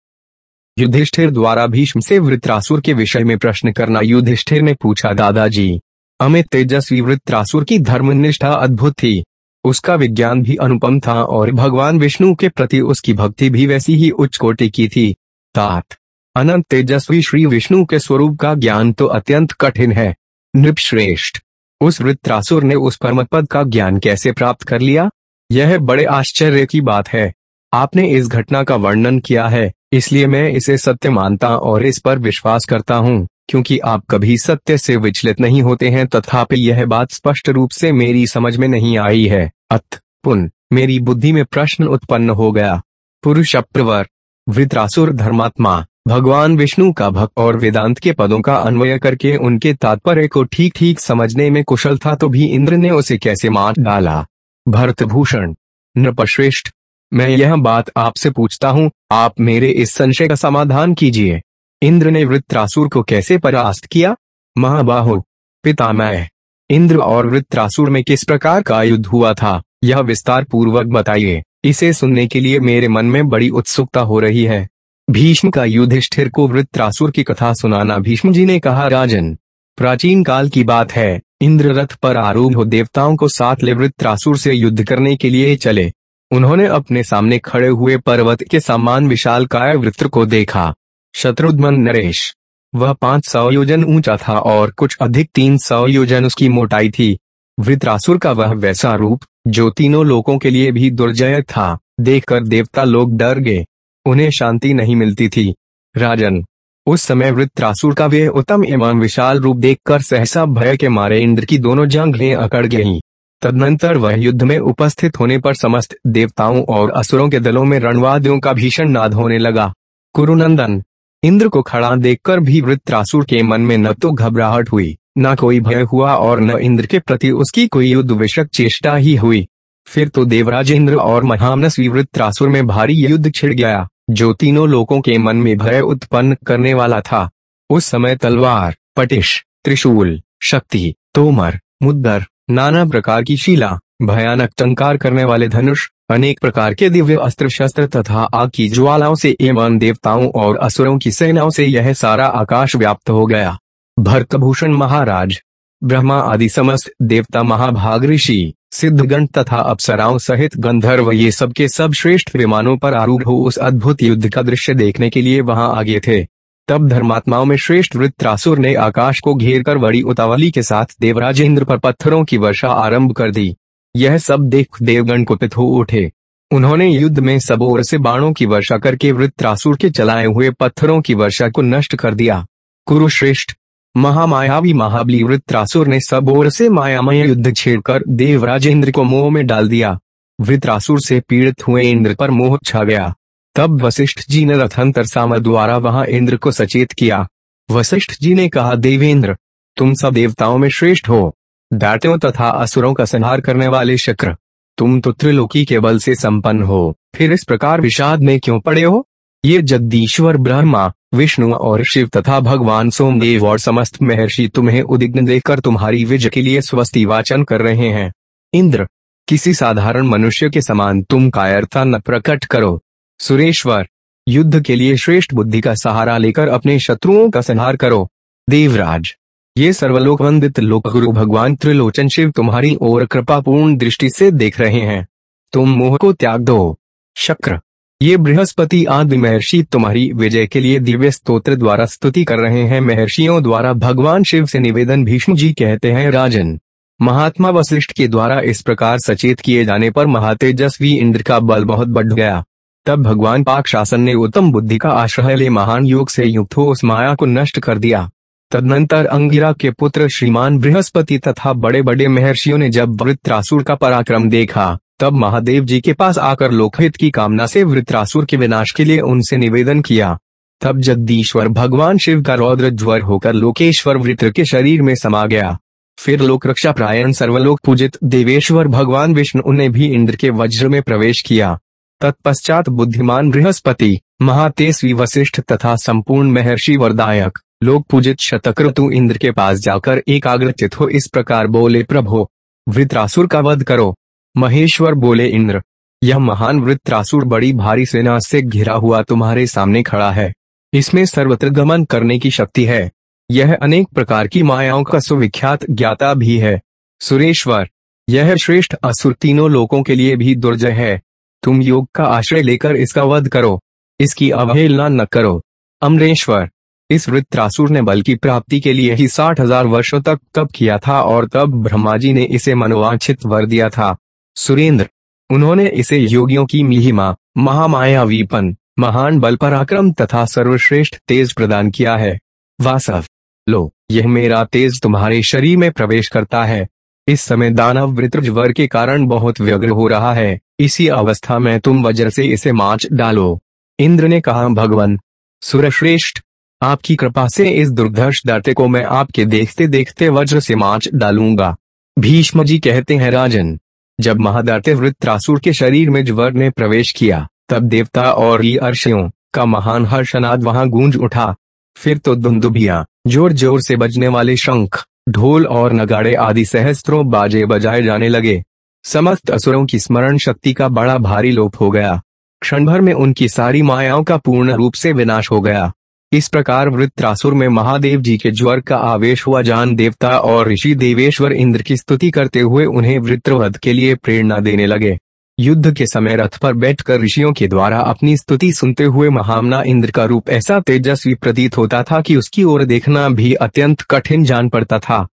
युधिष्ठिर द्वारा भीष्म से वृत्रासुर के विषय में प्रश्न करना युधिष्ठिर ने पूछा, दादाजी, अमित तेजस्वी वृत्रासुर की धर्मनिष्ठा अद्भुत थी। उसका विज्ञान भी अनुपम था और भगवान विष्णु के प्रति उसकी भक्ति भी वैसी ही उच्च कोटि की थी। तात अनंत तेजस्वी श्री विष्णु के स्वरूप का ज्ञान तो अत्यंत कठिन है। नृपश्रेष्ठ उस वृत्रासुर ने उस परम पद का ज्ञान कैसे प्राप्त कर लिया? यह बड़े आश्चर्य की बात है। आपने इस घटना का वर्णन किया है, इसलिए मैं इसे सत्य मानता और इस पर विश्वास करता हूँ, क्योंकि आप कभी सत्य से विचलित नहीं होते हैं तथापि यह बात स्पष्ट रूप से मेरी समझ में नहीं आई है। अत पुन, मेरी बुद्धि में प्रश्न उत्पन्न हो गया। पुरुष अप्रवर, वृत्रासुर धर्मात्मा। भगवान विष्णु का भक्त और वेदांत के पदों का अन्वय करके उनके तात्पर्य को ठीक ठीक समझने में कुशल था तो भी इंद्र ने उसे कैसे मार डाला? भरतभूषण, नृपश्रेष्ठ, मैं यह बात आपसे पूछता हूँ, आप मेरे इस संशय का समाधान कीजिए। इंद्र ने वृत्रासुर को कैसे परास्त किया? महाबाहु पितामह इंद्र और वृत्रासुर में किस प्रकार का युद्ध हुआ था? यह विस्तार पूर्वक बताइए। इसे सुनने के लिए मेरे मन में बड़ी उत्सुकता हो रही है। भीष्म का युधिष्ठिर को वृत्रासुर की कथा सुनाना। भीष्म जी ने कहा, राजन, प्राचीन काल की बात है। इंद्र रथ पर आरूढ़ हो देवताओं को साथ ले वृत्रासुर से युद्ध करने के लिए चले। उन्होंने अपने सामने खड़े हुए पर्वत के समान विशाल काय वृत्र को देखा। शत्रुघ्न, नरेश, वह पाँच सौ योजन ऊँचा था और कुछ अधिक तीन सौ योजन उसकी मोटाई थी। वृत्रासुर का वह वैसा रूप, जो तीनों लोगों के लिए भी दुर्जय था। देखकर देवता लोग डर गए। उन्हें शांति नहीं मिलती थी। राजन, उस समय वृत्रासुर का वे उत्तम एवं विशाल रूप देखकर सहसा भय के मारे इंद्र की दोनों जंगलें अकड़ गईं। तदनंतर वह युद्ध में उपस्थित होने पर समस्त देवताओं और असुरों के दलों में रणवादियों का भीषण नाद होने लगा। कुरुनंदन, इंद्र को खड़ा देखकर भी वृत्रासुर के मन में न तो घबराहट हुई, न कोई भय हुआ और न इंद्र के प्रति उसकी कोई युद्ध विषक चेष्टा ही हुई। फिर तो देवराज इंद्र और महामनस्वी वृत्रासुर में भारी युद्ध छिड़ गया, जो तीनों लोगों के मन में भय उत्पन्न करने वाला था। उस समय तलवार, पटिश, त्रिशूल, शक्ति, तोमर, मुद्दर, नाना प्रकार की शिला, भयानक टंकार करने वाले धनुष, अनेक प्रकार के दिव्य अस्त्र शस्त्र तथा आग की ज्वालाओं से एवं देवताओं और असुरों की सेनाओं से यह सारा आकाश व्याप्त हो गया। भरतभूषण महाराज, ब्रह्मा आदि समस्त देवता महाभाग ऋषि सिद्धगण तथा अप्सराओं सहित गंधर्व ये सब के सब श्रेष्ठ विमानों पर आरूढ़ हो उस अद्भुत युद्ध का दृश्य देखने के लिए वहाँ आगे थे। तब धर्मात्माओं में श्रेष्ठ वृत्रासुर ने आकाश को घेर कर बड़ी उतावली के साथ देवराजेंद्र पर पत्थरों की वर्षा आरंभ कर दी। यह सब देख देवगण कुपित हो उठे। उन्होंने युद्ध में सब ओर से बाणों की वर्षा करके वृत्रासुर के चलाए हुए पत्थरों की वर्षा को नष्ट कर दिया। कुरुश्रेष्ठ महामायावी महाबली वृत्रासुर ने सब ओर से मायामय युद्ध छेड़कर देवराजेंद्र को मोह में डाल दिया। वृत्रासुर से पीड़ित हुए इंद्र पर मोह छा गया। तब वशिष्ठ जी ने रथंतर साम द्वारा वहाँ इंद्र को सचेत किया। वशिष्ठ जी ने कहा, देवेंद्र, तुम सब देवताओं में श्रेष्ठ हो। दैत्यों तथा असुरों का संहार करने वाले शक्र, तुम तो त्रिलोकी के बल से संपन्न हो। फिर इस प्रकार विषाद में क्यों पड़े हो? ये जगदीश्वर ब्रह्मा विष्णु और शिव तथा भगवान सोमदेव और समस्त महर्षि तुम्हें उदिग्न देखकर तुम्हारी विजय के लिए स्वस्ति वाचन कर रहे हैं। इंद्र, किसी साधारण मनुष्य के समान तुम कायरता न प्रकट करो। सुरेश्वर, युद्ध के लिए श्रेष्ठ बुद्धि का सहारा लेकर अपने शत्रुओं का संहार करो। देवराज, ये सर्वलोक वंदित लोक गुरु भगवान त्रिलोचन शिव तुम्हारी ओर कृपापूर्ण दृष्टि से देख रहे हैं। तुम मोह को त्याग दो। शक्र ये बृहस्पति आदि महर्षि तुम्हारी विजय के लिए दिव्य स्तोत्र द्वारा स्तुति कर रहे हैं। महर्षियों द्वारा भगवान शिव से निवेदन भीष्म जी कहते हैं, राजन, महात्मा वशिष्ठ के द्वारा इस प्रकार सचेत किए जाने पर महातेजस्वी इंद्र का बल बहुत बढ़ गया। तब भगवान पाक शासन ने उत्तम बुद्धि का आश्रय ले महान योग से युक्त हो उस माया को नष्ट कर दिया। तदनंतर अंगिरा के पुत्र श्रीमान बृहस्पति तथा बड़े बड़े महर्षियों ने जब वृत्रासुर का पराक्रम देखा तब महादेव जी के पास आकर लोकहित की कामना से वृत्रासुर के विनाश के लिए उनसे निवेदन किया। तब जगदीश्वर भगवान शिव का रौद्र ज्वर होकर लोकेश्वर वृत्र के शरीर में समा गया। फिर लोक रक्षा प्रायण सर्वलोक पूजित देवेश्वर भगवान विष्णु ने भी इंद्र के वज्र में प्रवेश किया। तत्पश्चात बुद्धिमान बृहस्पति, महातेजस्वी वशिष्ठ तथा संपूर्ण महर्षि वरदायक, लोक पूजित शतक्रतु इंद्र के पास जाकर एकाग्रचित हो इस प्रकार बोले, प्रभो, वृत्रासुर का वध करो। महेश्वर बोले, इंद्र, यह महान वृत्रासुर बड़ी भारी सेना से घिरा हुआ तुम्हारे सामने खड़ा है। इसमें सर्वत्र गमन करने की शक्ति है। यह अनेक प्रकार की मायाओं का सुविख्यात ज्ञाता भी है। सुरेश्वर, यह श्रेष्ठ असुर तीनों लोगों के लिए भी दुर्जय है। तुम योग का आश्रय लेकर इसका वध करो। इसकी अवहेलना न करो। अमरेश्वर, इस वृत्रासुर ने बल की प्राप्ति के लिए ही साठ हज़ार वर्षो तक तप किया था और तब ब्रह्मा जी ने इसे मनोवांछित वर दिया था। सुरेंद्र, उन्होंने इसे योगियों की महिमा, महामायावीपन, महान बल पराक्रम तथा सर्वश्रेष्ठ तेज प्रदान किया है। वासव, लो, यह मेरा तेज तुम्हारे शरीर में प्रवेश करता है। इस समय दानव वृत्रज्वर के कारण बहुत व्यग्र हो रहा है। इसी अवस्था में तुम वज्र से इसे माच डालो। इंद्र ने कहा, भगवान, सुरश्रेष्ठ, आपकी कृपा से इस दुर्धर्ष दाते को मैं आपके देखते देखते वज्र से माच डालूँगा। भीष्म जी कहते हैं, राजन जब महादाते वृत्रासुर के शरीर में ज्वर ने प्रवेश किया, तब देवता और अर्षियों का महान हर्षनाद वहाँ गूंज उठा। फिर तो दुंदुभिया ज़ोर ज़ोर से बजने वाले शंख, ढोल और नगाड़े आदि सहस्त्रों बाजे बजाए जाने लगे। समस्त असुरों की स्मरण शक्ति का बड़ा भारी लोप हो गया। क्षण भर में उनकी सारी मायाओं का पूर्ण रूप से विनाश हो गया। इस प्रकार वृत्रासुर में महादेव जी के ज्वर का आवेश हुआ। जान देवता और ऋषि देवेश्वर इंद्र की स्तुति करते हुए उन्हें वृत्रवध के लिए प्रेरणा देने लगे। युद्ध के समय रथ पर बैठकर ऋषियों के द्वारा अपनी स्तुति सुनते हुए महामना इंद्र का रूप ऐसा तेजस्वी प्रतीत होता था कि उसकी ओर देखना भी अत्यंत कठिन जान पड़ता था।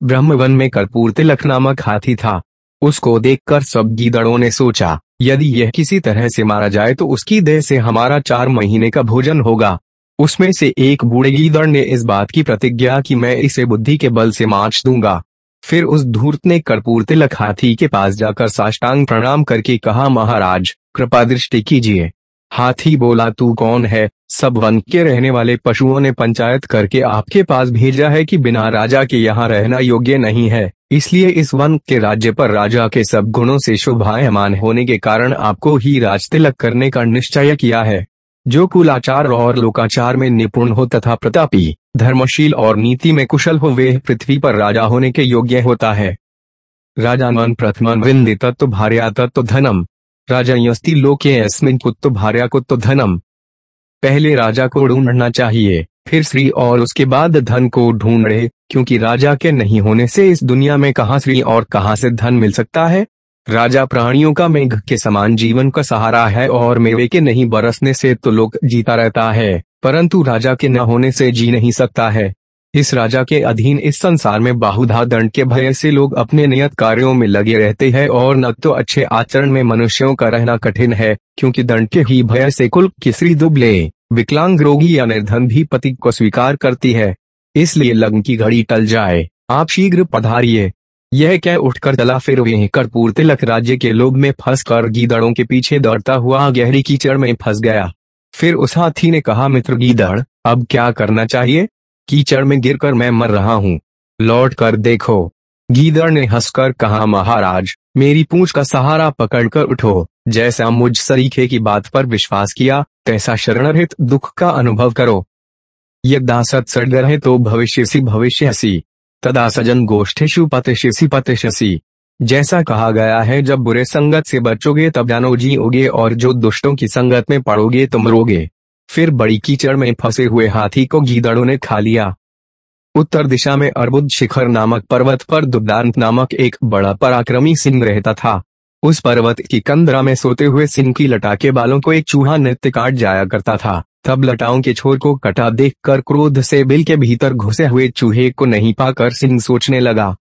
ब्रह्मवन में कर्पूर तिलक नामक हाथी था। उसको देखकर सब गीदड़ों ने सोचा, यदि यह किसी तरह से मारा जाए तो उसकी देह से हमारा चार महीने का भोजन होगा। उसमें से एक बूढ़े गीदड़ ने इस बात की प्रतिज्ञा की मैं इसे बुद्धि के बल से माच दूँगा। फिर उस धूर्त ने कर्पूर तिलक हाथी के पास जाकर साष्टांग प्रणाम करके कहा, महाराज, कृपा दृष्टि कीजिए। हाथी बोला, तू कौन है? सब वन के रहने वाले पशुओं ने पंचायत करके आपके पास भेजा है कि बिना राजा के यहाँ रहना योग्य नहीं है। इसलिए इस वन के राज्य पर राजा के सब गुणों से शुभायमान होने के कारण आपको ही राज तिलक करने का निश्चय किया है। जो कुलाचार और लोकाचार में निपुण हो तथा प्रतापी, धर्मशील और नीति में कुशल हो, वे पृथ्वी पर राजा होने के योग्य होता है। राजान प्रथम वृंदे तत्व भार्या तत्व धनम। राजा यस्ती लोके अस्मिन कुत्तो भार्या कुत्तो धनम। पहले राजा को ढूंढना चाहिए, फिर श्री और उसके बाद धन को ढूंढे, क्योंकि राजा के नहीं होने से इस दुनिया में कहा श्री और कहा से धन मिल सकता है? राजा प्राणियों का मेघ के समान जीवन का सहारा है और मेवे के नहीं बरसने से तो लोग जीता रहता है, परंतु राजा के न होने से जी नहीं सकता है। इस राजा के अधीन इस संसार में बाहुधा दंड के भय से लोग अपने नियत कार्यों में लगे रहते हैं और न तो अच्छे आचरण में मनुष्यों का रहना कठिन है, क्योंकि दंड के ही भय से कुल किसरी दुबले, विकलांग रोगी या निर्धन भी पति को स्वीकार करती है। इसलिए लग्न की घड़ी टल जाए, आप शीघ्र पधारिए। यह कह उठकर चला, फिर वहीं कर्पूर तिलक राज्य के लोग में फंस कर गीदड़ों के पीछे दौड़ता हुआ गहरी कीचड़ में फंस गया। फिर उस हाथी ने कहा, मित्र गीदड़, अब क्या करना चाहिए? कीचड़ में गिरकर मैं मर रहा हूँ। लौट कर देखो। गीदड़ ने हंसकर कहा, महाराज, मेरी पूंछ का सहारा पकड़कर उठो। जैसा मुझ सरीखे की बात पर विश्वास किया, तैसा शरणरहित दुख का अनुभव करो। यदा सत्सर्ग तो भविष्य सी भविष्य सी। तदा सजन गोष्ठेशु पतिशि पतिशसी जैसा कहा गया है, जब बुरे संगत से बचोगे, तब जानो जीओगे और जो दुष्टों की संगत में पड़ोगे, तुम रोगे। फिर बड़ी कीचड़ में फंसे हुए हाथी को गीदड़ों ने खा लिया। उत्तर दिशा में अर्बुद शिखर नामक पर्वत पर दुर्दांत नामक एक बड़ा पराक्रमी सिंह रहता था। उस पर्वत की कंदरा में सोते हुए सिंह की लटाके बालों को एक चूहा नृत्य काट जाया करता था। तब लटाओं के छोर को कटा देखकर क्रोध से बिल के भीतर घुसे हुए चूहे को नहीं पाकर सिंह सोचने लगा।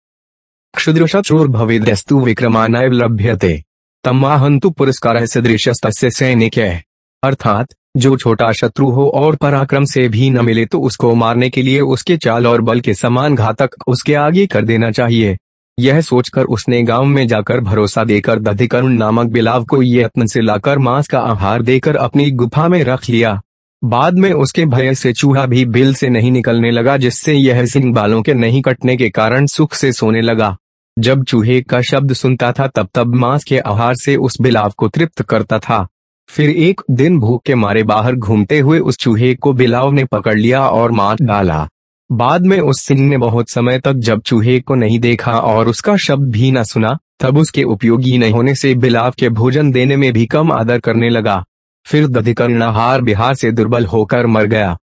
क्षुद्र शत्रुर भवेदस्तु विक्रमानाय लभ्यते। तमाहंतु पुरस्कार सदृश सैनिक है। अर्थात, जो छोटा शत्रु हो और पराक्रम से भी न मिले तो उसको मारने के लिए उसके चाल और बल के समान घातक उसके आगे कर देना चाहिए। यह सोचकर उसने गाँव में जाकर भरोसा देकर दधिकरुण नामक बिलाव को यत्न से लाकर मांस का आहार देकर अपनी गुफा में रख लिया। बाद में उसके भय से चूहा भी बिल से नहीं निकलने लगा, जिससे यह सिंह बालों के नहीं कटने के कारण सुख से सोने लगा। जब चूहे का शब्द सुनता था, तब तब मांस के आहार से उस बिलाव को तृप्त करता था। फिर एक दिन भूख के मारे बाहर घूमते हुए उस चूहे को बिलाव ने पकड़ लिया और मार डाला। बाद में उस सिंह ने बहुत समय तक जब चूहे को नहीं देखा और उसका शब्द भी न सुना, तब उसके उपयोगी नहीं होने से बिलाव के भोजन देने में भी कम आदर करने लगा। फिर दधिकर्णाहार बिहार से दुर्बल होकर मर गया।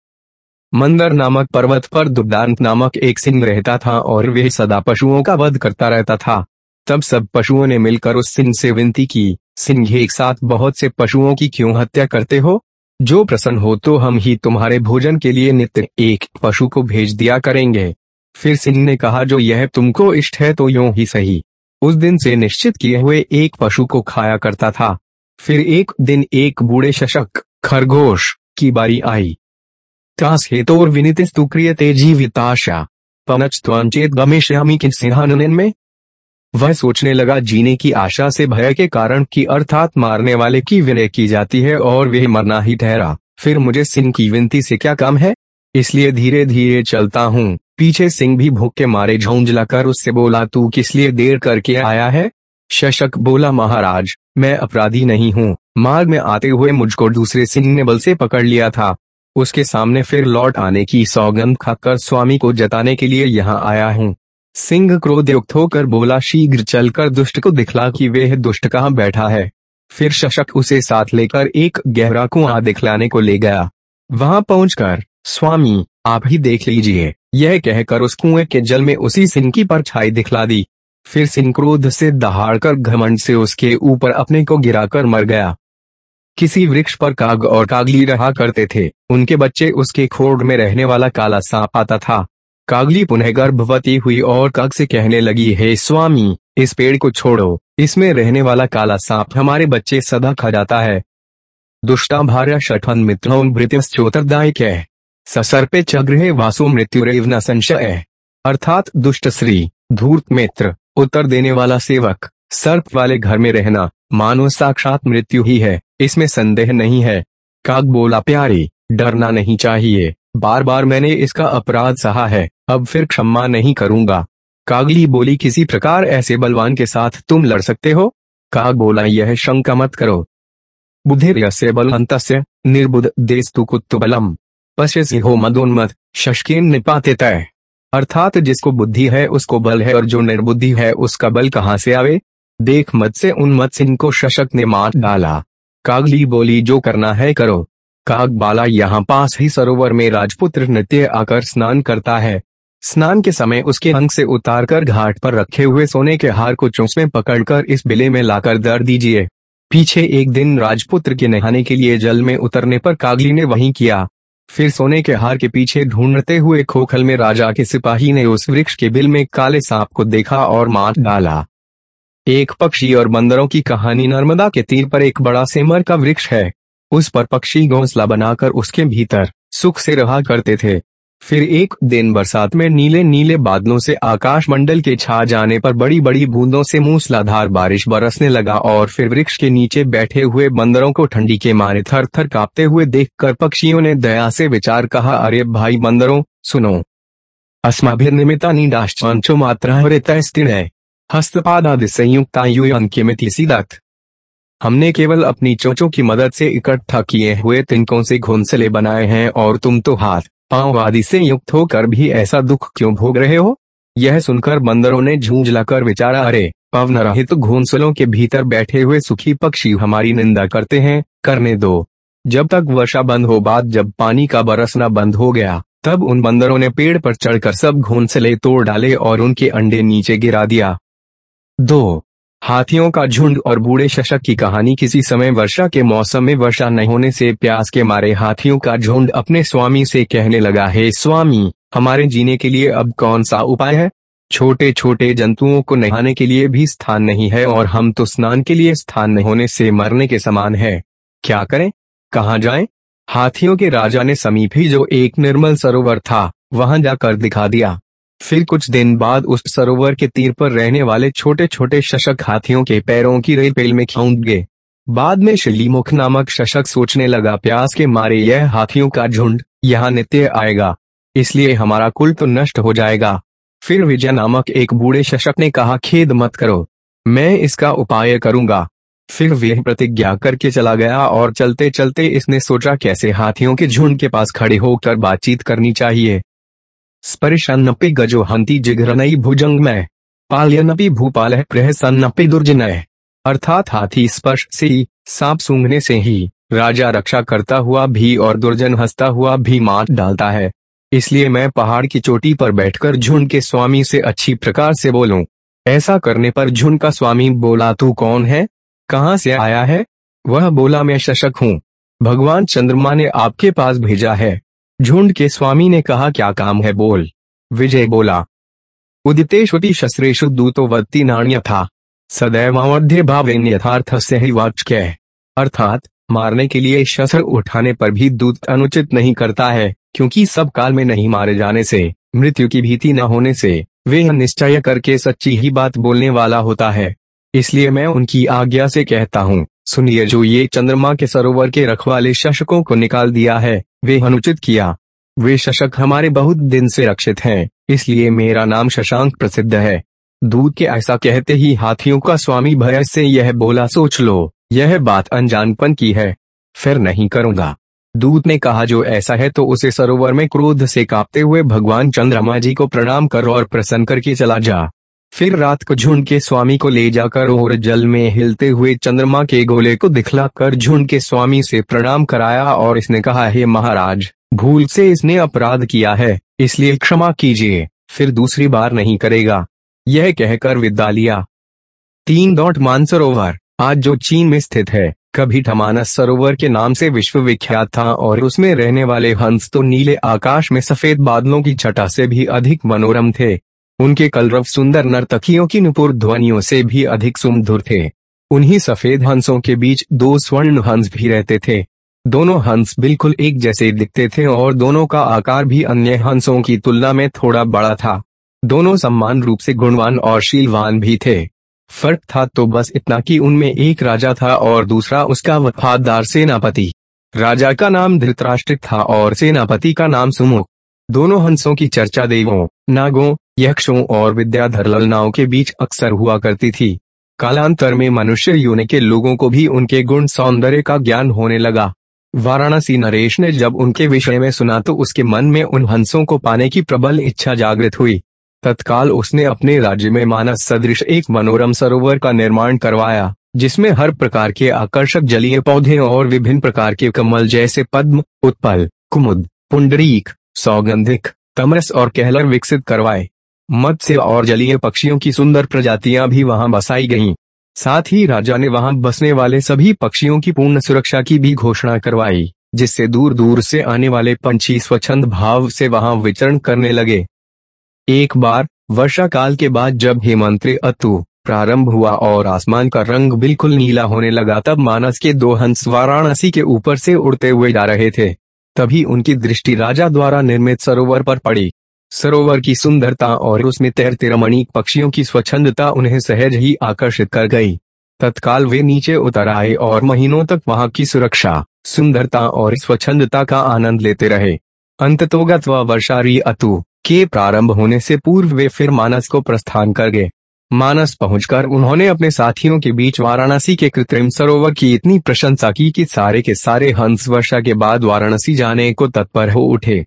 मंदर नामक पर्वत पर दुर्दांत नामक एक सिंह रहता था और वह सदा पशुओं का वध करता रहता था। तब सब पशुओं ने मिलकर उस सिंह से विनती की, सिंह, एक साथ बहुत से पशुओं की क्यों हत्या करते हो? जो प्रसन्न हो तो हम ही तुम्हारे भोजन के लिए नित्य एक पशु को भेज दिया करेंगे फिर सिंह ने कहा, जो यह तुमको इष्ट है तो यूँ ही सही। उस दिन से निश्चित किए हुए एक पशु को खाया करता था। फिर एक दिन एक बूढ़े शशक, खरगोश, की बारी आई। तास हेतोर विनितिस्तु पनच त्वंचेत गमेश्यामी किन सिंहानन में। वह सोचने लगा जीने की आशा से भय के कारण की अर्थात मारने वाले की विनय की जाती है और वह मरना ही ठहरा। फिर मुझे सिंह की विनती से क्या काम है? इसलिए धीरे धीरे चलता हूँ। पीछे सिंह भी भूख के मारे झोंझलाकर उससे बोला, तू किस लिए देर करके आया है? शशक बोला, महाराज मैं अपराधी नहीं हूँ। मार्ग में आते हुए मुझको दूसरे सिंह ने बल से पकड़ लिया था। उसके सामने फिर लौट आने की सौगंध खाकर स्वामी को जताने के लिए यहाँ आया हूँ। सिंह क्रोध युक्त होकर बोला, शीघ्र चलकर दुष्ट को दिखला कि वह दुष्ट कहाँ बैठा है। फिर शशक उसे साथ लेकर एक गहरा कुआँ दिखलाने को ले गया। वहाँ पहुंचकर, स्वामी, आप ही देख लीजिए। यह कहकर उस कुएँ के जल में उसी सिंह की परछाई दिखला दी। फिर सिंह क्रोध से दहाड़कर घमंड से उसके ऊपर अपने को गिराकर मर गया। किसी वृक्ष पर काग और कागली रहा करते थे। उनके बच्चे उसके खोड़ में रहने वाला काला सांप आता था। कागली पुनः गर्भवती हुई और काग से कहने लगी, हे स्वामी, इस पेड़ को छोड़ो। इसमें रहने वाला काला सांप हमारे बच्चे सदा खा जाता है। दुष्टा भार्य शठन मित्रों मृत्युश्चोतरदायक है? ससर्पे चग्रह वासु मृत्यु न संशय अर्थात दुष्ट श्री, धूर्त मित्र उत्तर देने वाला सेवक, सर्प वाले घर में रहना, मानो साक्षात मृत्यु ही है, इसमें संदेह नहीं है। काग बोला, प्यारी, डरना नहीं चाहिए बार बार मैंने इसका अपराध सहा है, अब फिर क्षमा नहीं करूँगा। कागली बोली, किसी प्रकार ऐसे बलवान के साथ तुम लड़ सकते हो? काग बोला, यह शंका मत करो। बुद्धि से बल अंत निर्बुद्ध देस्तु कुत्तु बलम। पश्य हो मदोन्मत निपाते तय। अर्थात जिसको बुद्धि है, उसको बल है और जो निर्बुद्धि है, उसका बल कहाँ से आवे? देख मत से उन्मत सिंह को शशक ने मार डाला। कागली बोली, जो करना है करो काग बाला, यहाँ पास ही सरोवर में राजपुत्र नृत्य आकर स्नान करता है। स्नान के समय उसके अंग से उतारकर घाट पर रखे हुए सोने के हार को चौंस में पकड़कर इस बिले में लाकर दर दीजिए। पीछे एक दिन राजपुत्र के नहाने के लिए जल में उतरने पर कागली ने वही किया। फिर सोने के हार के पीछे ढूंढते हुए खोखल में राजा के सिपाही ने उस वृक्ष के बिल में काले सांप को देखा और मार डाला। एक पक्षी और बंदरों की कहानी नर्मदा के तीर पर एक बड़ा सेमर का वृक्ष है। उस पर पक्षी घोंसला बनाकर उसके भीतर सुख से रहा करते थे। फिर एक दिन बरसात में नीले नीले बादलों से आकाश मंडल के छा जाने पर बड़ी बड़ी बूंदों से मूसलाधार बारिश बरसने लगा और फिर वृक्ष के नीचे बैठे हुए बंदरों को ठंडी के मारे थर थर कांपते हुए देखकर पक्षियों ने दया से विचार कहा, अरे भाई बंदरों, सुनो। अस्माभिर्निमिता नीडाश्चो मात्रा है। हस्तपादादि संयुक्ता सीदत हमने केवल अपनी चोचों की मदद से इकट्ठा किए हुए तिनकों से घोंसले बनाए हैं और तुम तो हाथ पाँव आदि से युक्त होकर भी ऐसा दुख क्यों भोग रहे हो? यह सुनकर बंदरों ने झूंझ लाकर विचारा, अरे पवन रहित घोंसलों के भीतर बैठे हुए सुखी पक्षी हमारी निंदा करते हैं, करने दो। जब तक वर्षा बंद हो, बाद जब पानी का बरसना बंद हो गया, तब उन बंदरों ने पेड़ पर चढ़कर सब घोंसले तोड़ डाले और उनके अंडे नीचे गिरा दिया। दो हाथियों का झुंड और बूढ़े शशक की कहानी किसी समय वर्षा के मौसम में वर्षा नहीं होने से प्यास के मारे हाथियों का झुंड अपने स्वामी से कहने लगा, है स्वामी, हमारे जीने के लिए अब कौन सा उपाय है? छोटे छोटे जंतुओं को नहाने के लिए भी स्थान नहीं है और हम तो स्नान के लिए स्थान नहीं होने से मरने के समान है। क्या करें? कहाँ जाए? हाथियों के राजा ने समीप ही जो एक निर्मल सरोवर था, वहाँ जाकर दिखा दिया। फिर कुछ दिन बाद उस सरोवर के तीर पर रहने वाले छोटे छोटे शशक हाथियों के पैरों की रेल पेल में खींच गए। बाद में शिलीमुख नामक शशक सोचने लगा, प्यास के मारे यह हाथियों का झुंड यहाँ नित्य आएगा, इसलिए हमारा कुल तो नष्ट हो जाएगा। फिर विजय नामक एक बूढ़े शशक ने कहा, खेद मत करो, मैं इसका उपाय करूँगा। फिर वह प्रतिज्ञा करके चला गया और चलते चलते इसने सोचा, कैसे हाथियों के झुंड के पास खड़े होकर बातचीत करनी चाहिए? स्पर्शन्नपि गजो हंती जिघ्रनई भुजंग में पाल्यनपि भूपाल प्रहसन्नपि दुर्जनय। अर्थात हाथी स्पर्श से, सांप सूंघने से ही। राजा रक्षा करता हुआ भी और दुर्जन हंसता हुआ भी मार डालता है। इसलिए मैं पहाड़ की चोटी पर बैठकर झुंड के स्वामी से अच्छी प्रकार से बोलूँ। ऐसा करने पर झुंड का स्वामी बोला, तू कौन है? कहाँ से आया है? वह बोला, मैं शशक हूँ। भगवान चंद्रमा ने आपके पास भेजा है। झुंड के स्वामी ने कहा, क्या काम है? बोल। विजय बोला उदितेश्वती शस्त्रेशु दूतोवत्ती नाण्य था सदैव भाव यथार्थ से ही वाच्य अर्थात, मारने के लिए शस्त्र उठाने पर भी दूत अनुचित नहीं करता है, क्योंकि सब काल में नहीं मारे जाने से, मृत्यु की भीति न होने से, वे निश्चय करके सच्ची ही बात बोलने वाला होता है। इसलिए मैं उनकी आज्ञा से कहता हूँ, सुनिए जो ये चंद्रमा के सरोवर के रखवाले शशकों को निकाल दिया है वे अनुचित किया। वे शशक हमारे बहुत दिन से रक्षित हैं, इसलिए मेरा नाम शशांक प्रसिद्ध है। दूध के ऐसा कहते ही हाथियों का स्वामी भय से यह बोला सोच लो यह बात अनजानपन की है फिर नहीं करूँगा। दूत ने कहा जो ऐसा है तो उसे सरोवर में क्रोध से कांपते हुए भगवान चंद्रमा जी को प्रणाम कर और प्रसन्न करके चला जा। फिर रात को झुंड के स्वामी को ले जाकर और जल में हिलते हुए चंद्रमा के गोले को दिखलाकर झुंड के स्वामी से प्रणाम कराया और इसने कहा, हे महाराज, भूल से इसने अपराध किया है, इसलिए क्षमा कीजिए, फिर दूसरी बार नहीं करेगा। यह कहकर विदा लिया तीन डॉट मानसरोवर, आज जो चीन में स्थित है, कभी ठमानस सरोवर के नाम से विश्व विख्यात था और उसमें रहने वाले हंस तो नीले आकाश में सफ़ेद बादलों की छटा से भी अधिक मनोरम थे। उनके कलरव सुंदर नर्तकियों की नुपुर ध्वनियों से भी अधिक सुमधुर थे। उन्हीं सफ़ेद हंसों के बीच दो स्वर्ण हंस भी रहते थे। दोनों हंस बिल्कुल एक जैसे दिखते थे और दोनों का आकार भी अन्य हंसों की तुलना में थोड़ा बड़ा था। दोनों सम्मान रूप से गुणवान और शीलवान भी थे। फ़र्क था तो बस इतना कि उनमें एक राजा था और दूसरा उसका वफादार सेनापति। राजा का नाम धृतराष्ट्र था और सेनापति का नाम सुमुख। दोनों हंसों की चर्चा देवों, नागों यक्षों और विद्याधर ललनाओं के बीच अक्सर हुआ करती थी। कालांतर में मनुष्य योनि के लोगों को भी उनके गुण सौंदर्य का ज्ञान होने लगा। वाराणसी नरेश ने जब उनके विषय में सुना तो उसके मन में उन हंसों को पाने की प्रबल इच्छा जागृत हुई। तत्काल उसने अपने राज्य में मानस सदृश एक मनोरम सरोवर का निर्माण करवाया, जिसमें हर प्रकार के आकर्षक जलीय पौधे और विभिन्न प्रकार के कमल जैसे पद्म, उत्पल, कुमुद, पुंडरीक, सौगंधिक, तमरस और कहलर विकसित करवाए। मत्स्य और जलीय पक्षियों की सुंदर प्रजातियाँ भी वहाँ बसाई गईं। साथ ही राजा ने वहाँ बसने वाले सभी पक्षियों की पूर्ण सुरक्षा की भी घोषणा करवाई, जिससे दूर दूर से आने वाले पंछी स्वच्छंद भाव से वहाँ विचरण करने लगे। एक बार वर्षा काल के बाद जब हेमंत अतु प्रारंभ हुआ और आसमान का रंग बिल्कुल नीला होने लगा, तब मानस के दो हंस वाराणसी के ऊपर से उड़ते हुए जा रहे थे। तभी उनकी दृष्टि राजा द्वारा निर्मित सरोवर पर पड़ी। सरोवर की सुंदरता और उसमें तैरते रमणीक पक्षियों की स्वच्छंदता उन्हें सहज ही आकर्षित कर गई। तत्काल वे नीचे उतर आए और महीनों तक वहाँ की सुरक्षा, सुंदरता और स्वच्छंदता का आनंद लेते रहे। अंततोगत व वर्षारी अतु के प्रारंभ होने से पूर्व वे फिर मानस को प्रस्थान कर गए। मानस पहुंचकर उन्होंने अपने साथियों के बीच वाराणसी के कृत्रिम सरोवर की इतनी प्रशंसा की कि सारे के सारे हंस वर्षा के बाद वाराणसी जाने को तत्पर हो उठे।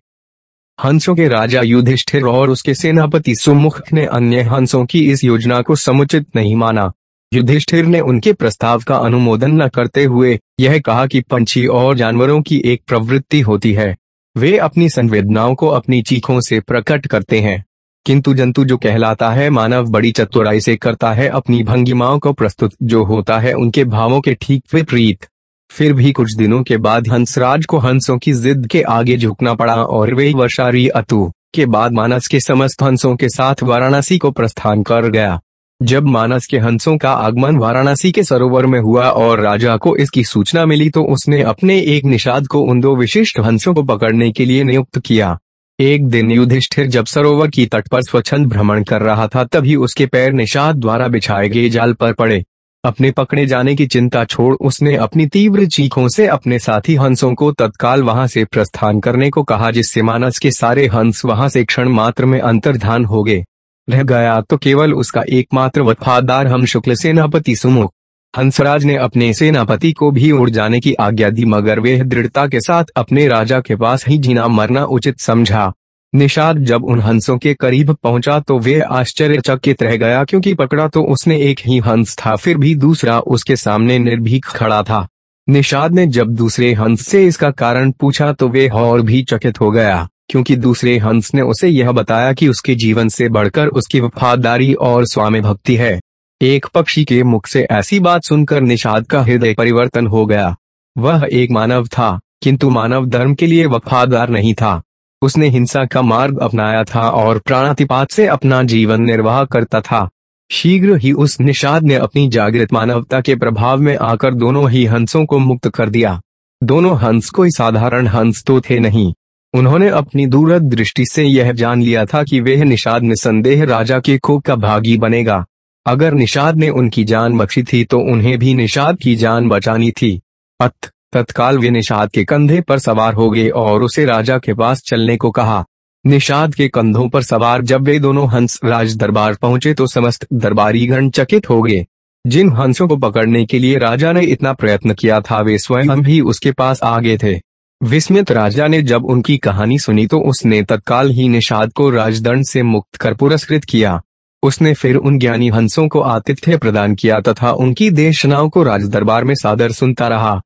हंसों के राजा युधिष्ठिर और उसके सेनापति सुमुख ने अन्य हंसों की इस योजना को समुचित नहीं माना। युधिष्ठिर ने उनके प्रस्ताव का अनुमोदन न करते हुए यह कहा कि पंछी और जानवरों की एक प्रवृत्ति होती है। वे अपनी संवेदनाओं को अपनी चीखों से प्रकट करते हैं। किंतु जंतु जो कहलाता है, मानव बड़ी चतुराई से करता है, अपनी भंगिमाओं को प्रस्तुत जो होता है, उनके भावों के ठीक विपरीत। फिर भी कुछ दिनों के बाद हंसराज को हंसों की जिद के आगे झुकना पड़ा और वे वर्षारी अतु के बाद मानस के समस्त हंसों के साथ वाराणसी को प्रस्थान कर गया। जब मानस के हंसों का आगमन वाराणसी के सरोवर में हुआ और राजा को इसकी सूचना मिली तो उसने अपने एक निषाद को उन दो विशिष्ट हंसों को पकड़ने के लिए नियुक्त किया। एक दिन युधिष्ठिर जब सरोवर की तट पर स्वच्छंद भ्रमण कर रहा था तभी उसके पैर निषाद द्वारा बिछाए गए जाल पर पड़े। अपने पकड़े जाने की चिंता छोड़ उसने अपनी तीव्र चीखों से अपने साथी हंसों को तत्काल वहाँ से प्रस्थान करने को कहा, जिससे मानस के सारे हंस वहाँ से क्षण मात्र में अंतर्धान हो गए। रह गया तो केवल उसका एकमात्र वफादार हम शुक्ल सेनापति सुमुख हंसराज ने अपने सेनापति को भी उड़ जाने की आज्ञा दी, मगर वे दृढ़ता के साथ अपने राजा के पास ही जीना, मरना उचित समझा। निषाद जब उन हंसों के करीब पहुँचा तो वे आश्चर्यचकित रह गया क्योंकि पकड़ा तो उसने एक ही हंस था, फिर भी दूसरा उसके सामने निर्भीक खड़ा था। निषाद ने जब दूसरे हंस से इसका कारण पूछा तो वे और भी चकित हो गया, क्योंकि दूसरे हंस ने उसे यह बताया कि उसके जीवन से बढ़कर उसकी वफादारी और स्वामी भक्ति है। एक पक्षी के मुख से ऐसी बात सुनकर निषाद का हृदय परिवर्तन हो गया। वह एक मानव था, किंतु मानव धर्म के लिए वफादार नहीं था। उसने हिंसा का मार्ग अपनाया था और प्राणातिपात से अपना जीवन निर्वाह करता था। शीघ्र ही उस निषाद ने अपनी जागृत मानवता के प्रभाव में आकर दोनों ही हंसों को मुक्त कर दिया। दोनों हंस कोई साधारण हंस तो थे नहीं। उन्होंने अपनी दूरदृष्टि से यह जान लिया था कि वह निषाद निसंदेह राजा के कोप का भागी बनेगा। अगर निषाद ने उनकी जान बख्शी थी तो उन्हें भी निषाद की जान बचानी थी। अत तत्काल वे निषाद के कंधे पर सवार हो गए और उसे राजा के पास चलने को कहा। निषाद के कंधों पर सवार जब वे दोनों हंस राज दरबार पहुँचे तो समस्त दरबारी गण चकित हो गए। जिन हंसों को पकड़ने के लिए राजा ने इतना प्रयत्न किया था वे स्वयं भी उसके पास आ गए थे। विस्मित राजा ने जब उनकी कहानी सुनी तो उसने तत्काल ही निषाद को राजदंड से मुक्त कर पुरस्कृत किया। उसने फिर उन ज्ञानी हंसों को आतिथ्य प्रदान किया तथा उनकी देशनाओं को राजदरबार में सादर सुनता रहा।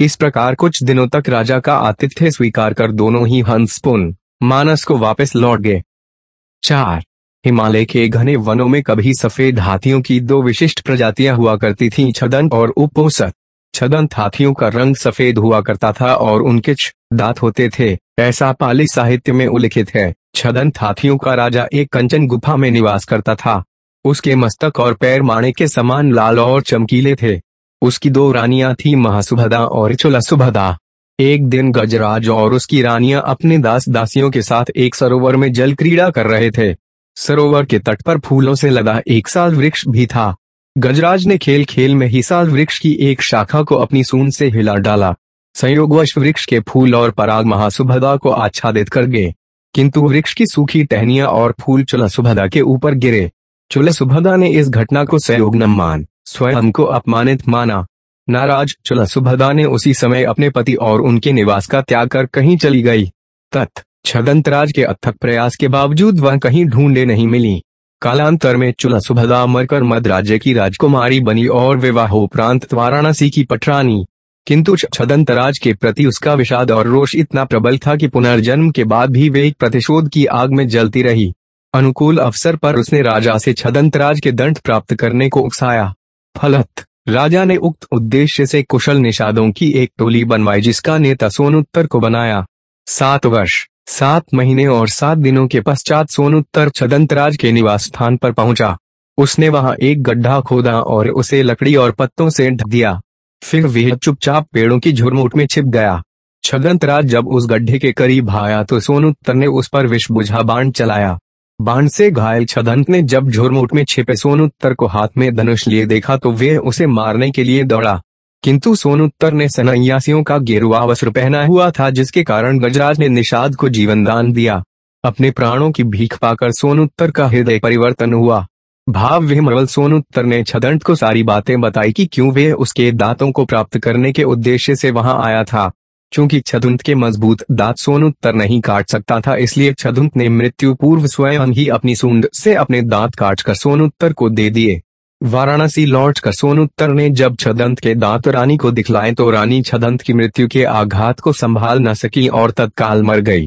इस प्रकार कुछ दिनों तक राजा का आतिथ्य स्वीकार कर दोनों ही हंसपुन मानस को वापस लौट गए। चार, हिमालय के घने वनों में कभी सफ़ेद हाथियों की दो विशिष्ट प्रजातियाँ हुआ करती थीं, छदन और उपोसत। छदन हाथियों का रंग सफ़ेद हुआ करता था और उनके दांत होते थे, ऐसा पाली साहित्य में उल्लिखित है। छदन हाथियों का राजा एक कंचन गुफा में निवास करता था। उसके मस्तक और पैर माणे के समान लाल और चमकीले थे। उसकी दो रानियाँ थी महासुभदा और चुला सुभदा एक दिन गजराज और उसकी रानियाँ अपने दास दासियों के साथ एक सरोवर में जल क्रीड़ा कर रहे थे। सरोवर के तट पर फूलों से लदा एक साल वृक्ष भी था। गजराज ने खेल खेल में ही साल वृक्ष की एक शाखा को अपनी सून से हिला डाला। संयोगवश वृक्ष के फूल और पराग महासुभदा को आच्छादित कर गए। किंतु वृक्ष की सूखी टहनिया और फूल चुला सुभदा के ऊपर गिरे। चुला सुभदा ने इस घटना को सहयोग न मान। स्वयं को अपमानित माना। नाराज़, चला, सुभदा ने उसी समय अपने पति और उनके निवास का त्याग कर कहीं चली गई। तत्, छदंतराज के अथक प्रयास के बावजूद वह कहीं ढूंढे नहीं मिली। कालांतर में, चुला, सुभदा मरकर मद राज्य की राजकुमारी बनी और विवाहोपरांत वाराणसी की पटरानी किंतु छदंतराज के प्रति उसका विषाद और रोष इतना प्रबल था कि पुनर्जन्म के बाद भी वे एक प्रतिशोध की आग में जलती रही। अनुकूल अवसर पर उसने राजा से छदंतराज के दंड प्राप्त करने को उकसाया। फलत। राजा ने उक्त उद्देश्य से कुशल निषादों की एक टोली बनवाई जिसका नेता सोनुत्तर को बनाया। सात वर्ष, सात महीने और सात दिनों के पश्चात सोनुत्तर छदंतराज के निवास स्थान पर पहुँचा। उसने वहाँ एक गड्ढा खोदा और उसे लकड़ी और पत्तों से ढक दिया। फिर वह चुपचाप पेड़ों की झुरमुट में छिप गया। छगंत राज जब उस गड्ढे के करीब आया तो सोनुत्तर ने उस पर विष बुझा बाण चलाया। बाण से घायल छदंत ने जब झोरमोट में छिपे सोनुत्तर को हाथ में धनुष लिए देखा तो वे उसे मारने के लिए दौड़ा। किंतु सोनुत्तर ने सन्यासियों का गेरुआ वस्त्र पहना हुआ था जिसके कारण गजराज ने निषाद को जीवन दान दिया। अपने प्राणों की भीख पाकर सोनुत्तर का हृदय परिवर्तन हुआ। भाव विमरवल सोनुत्तर ने छदंत को सारी बातें बताई कि क्यों वे उसके दांतों को प्राप्त करने के उद्देश्य से वहाँ आया था। चूँकि छदुंत के मज़बूत दांत सोनुत्तर नहीं काट सकता था, इसलिए छदुंत ने मृत्यु पूर्व स्वयं ही अपनी सूंड से अपने दांत काटकर सोनुत्तर को दे दिए। वाराणसी लौट कर सोनुत्तर ने जब छदंत के दांत रानी को दिखलाए तो रानी छदंत की मृत्यु के आघात को संभाल न सकी और तत्काल मर गई।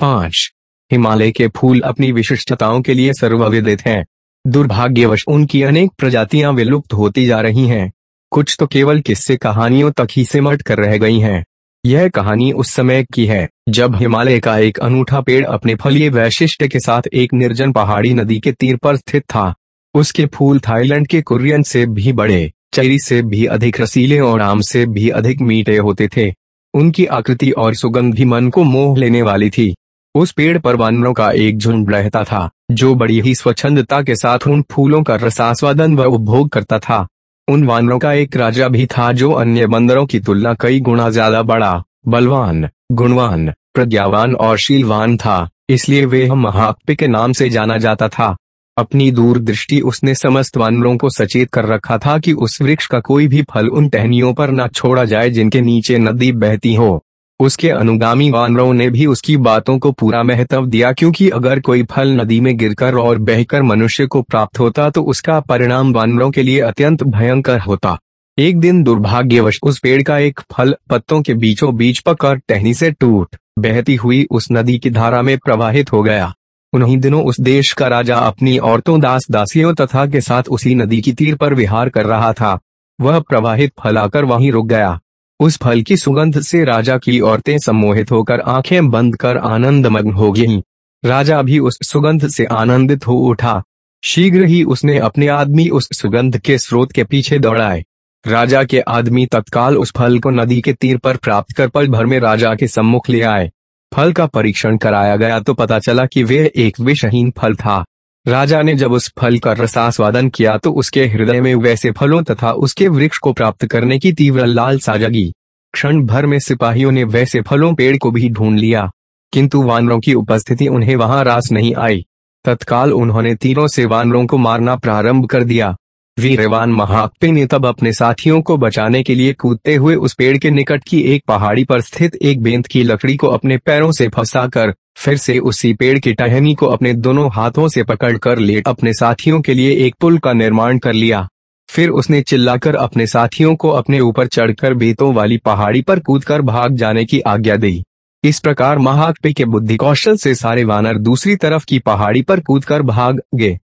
पाँच, हिमालय के फूल अपनी विशिष्टताओं के लिए सर्वविदित हैं। दुर्भाग्यवश उनकी अनेक प्रजातियाँ विलुप्त होती जा रही हैं। कुछ तो केवल किस्से कहानियों तक ही सिमट कर रह गई हैं। यह कहानी उस समय की है, जब हिमालय का एक अनूठा पेड़ अपने फलीय वैशिष्ट के साथ एक निर्जन पहाड़ी नदी के तीर पर स्थित था। उसके फूल थाईलैंड के कुरियन से भी बड़े, चेरी से भी अधिक रसीले और आम से भी अधिक मीठे होते थे। उनकी आकृति और सुगंध भी मन को मोह लेने वाली थी। उस पेड़ पर वानरों का एक झुंड रहता था, जो बड़ी ही स्वच्छंदता के साथ उन फूलों का रसास्वादन व उपभोग करता था। उन वानरों का एक राजा भी था जो अन्य बंदरों की तुलना कई गुना ज़्यादा बड़ा, बलवान, गुणवान, प्रज्ञावान और शीलवान था, इसलिए वे महाक्पे के नाम से जाना जाता था। अपनी दूरदृष्टि उसने समस्त वानरों को सचेत कर रखा था कि उस वृक्ष का कोई भी फल उन टहनियों पर न छोड़ा जाए जिनके नीचे नदी बहती हो। उसके अनुगामी वानरों ने भी उसकी बातों को पूरा महत्व दिया, क्योंकि अगर कोई फल नदी में गिरकर और बहकर मनुष्य को प्राप्त होता तो उसका परिणाम वानरों के लिए अत्यंत भयंकर होता। एक दिन दुर्भाग्यवश उस पेड़ का एक फल पत्तों के बीचों बीच पकड़ टहनी से टूट, बहती हुई उस नदी की धारा में प्रवाहित हो गया। उन्हीं दिनों उस देश का राजा अपनी औरतों दास दासियों तथा के साथ उसी नदी की तीर पर विहार कर रहा था। वह प्रवाहित फल आकर वहीं रुक गया। उस फल की सुगंध से राजा की औरतें सम्मोहित होकर आँखें बंद कर आनंदमग्न हो गईं। राजा भी उस सुगंध से आनंदित हो उठा। शीघ्र ही उसने अपने आदमी उस सुगंध के स्रोत के पीछे दौड़ाए। राजा के आदमी तत्काल उस फल को नदी के तीर पर प्राप्त कर पल भर में राजा के सम्मुख ले आए। फल का परीक्षण कराया गया तो पता चला कि वे एक विषहीन फल था। राजा ने जब उस फल का रसास्वादन किया तो उसके हृदय में वैसे फलों तथा उसके वृक्ष को प्राप्त करने की तीव्र लालसा जगी। क्षण भर में सिपाहियों ने वैसे फलों पेड़ को भी ढूंढ लिया, किंतु वानरों की उपस्थिति उन्हें वहाँ रास नहीं आई। तत्काल उन्होंने तीरों से वानरों को मारना प्रारंभ कर दिया। वीरवान महाक्पे ने तब अपने साथियों को बचाने के लिए कूदते हुए उस पेड़ के निकट की एक पहाड़ी पर स्थित एक बेंत की लकड़ी को अपने पैरों से फंसाकर फिर से उसी पेड़ की टहनी को अपने दोनों हाथों से पकड़कर लेट अपने साथियों के लिए एक पुल का निर्माण कर लिया। फिर उसने चिल्लाकर अपने साथियों को अपने ऊपर चढ़कर बेतों वाली पहाड़ी पर कूदकर भाग जाने की आज्ञा दी। इस प्रकार महाक्पे के बुद्धि कौशल से सारे वानर दूसरी तरफ़ की पहाड़ी पर कूदकर भाग गए।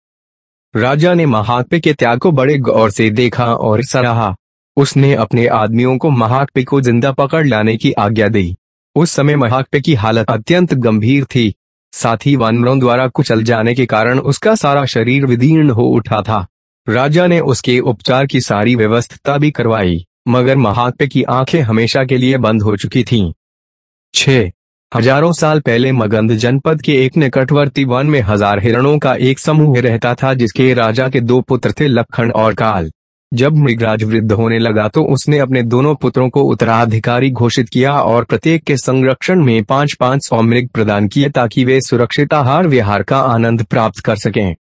राजा ने महाक्पे के त्याग को बड़े गौर से देखा और सराहा। उसने अपने आदमियों को महाक्पे को ज़िंदा पकड़ लाने की आज्ञा दी। उस समय महाक्पे की हालत अत्यंत गंभीर थी। साथ ही वानरों द्वारा कुचल जाने के कारण उसका सारा शरीर विदीर्ण हो उठा था। राजा ने उसके उपचार की सारी व्यवस्था भी करवाई, मगर महाक्पे की आँखें हमेशा के लिए बंद हो चुकी थीं। छह, हज़ारों साल पहले मगंध जनपद के एक निकटवर्ती वन में हज़ार हिरणों का एक समूह रहता था जिसके राजा के दो पुत्र थे लखन और काल। जब मृगराज वृद्ध होने लगा तो उसने अपने दोनों पुत्रों को उत्तराधिकारी घोषित किया और प्रत्येक के संरक्षण में पाँच पाँच सौ मृग प्रदान किए ताकि वे सुरक्षित आहार विहार का आनंद प्राप्त कर सकें।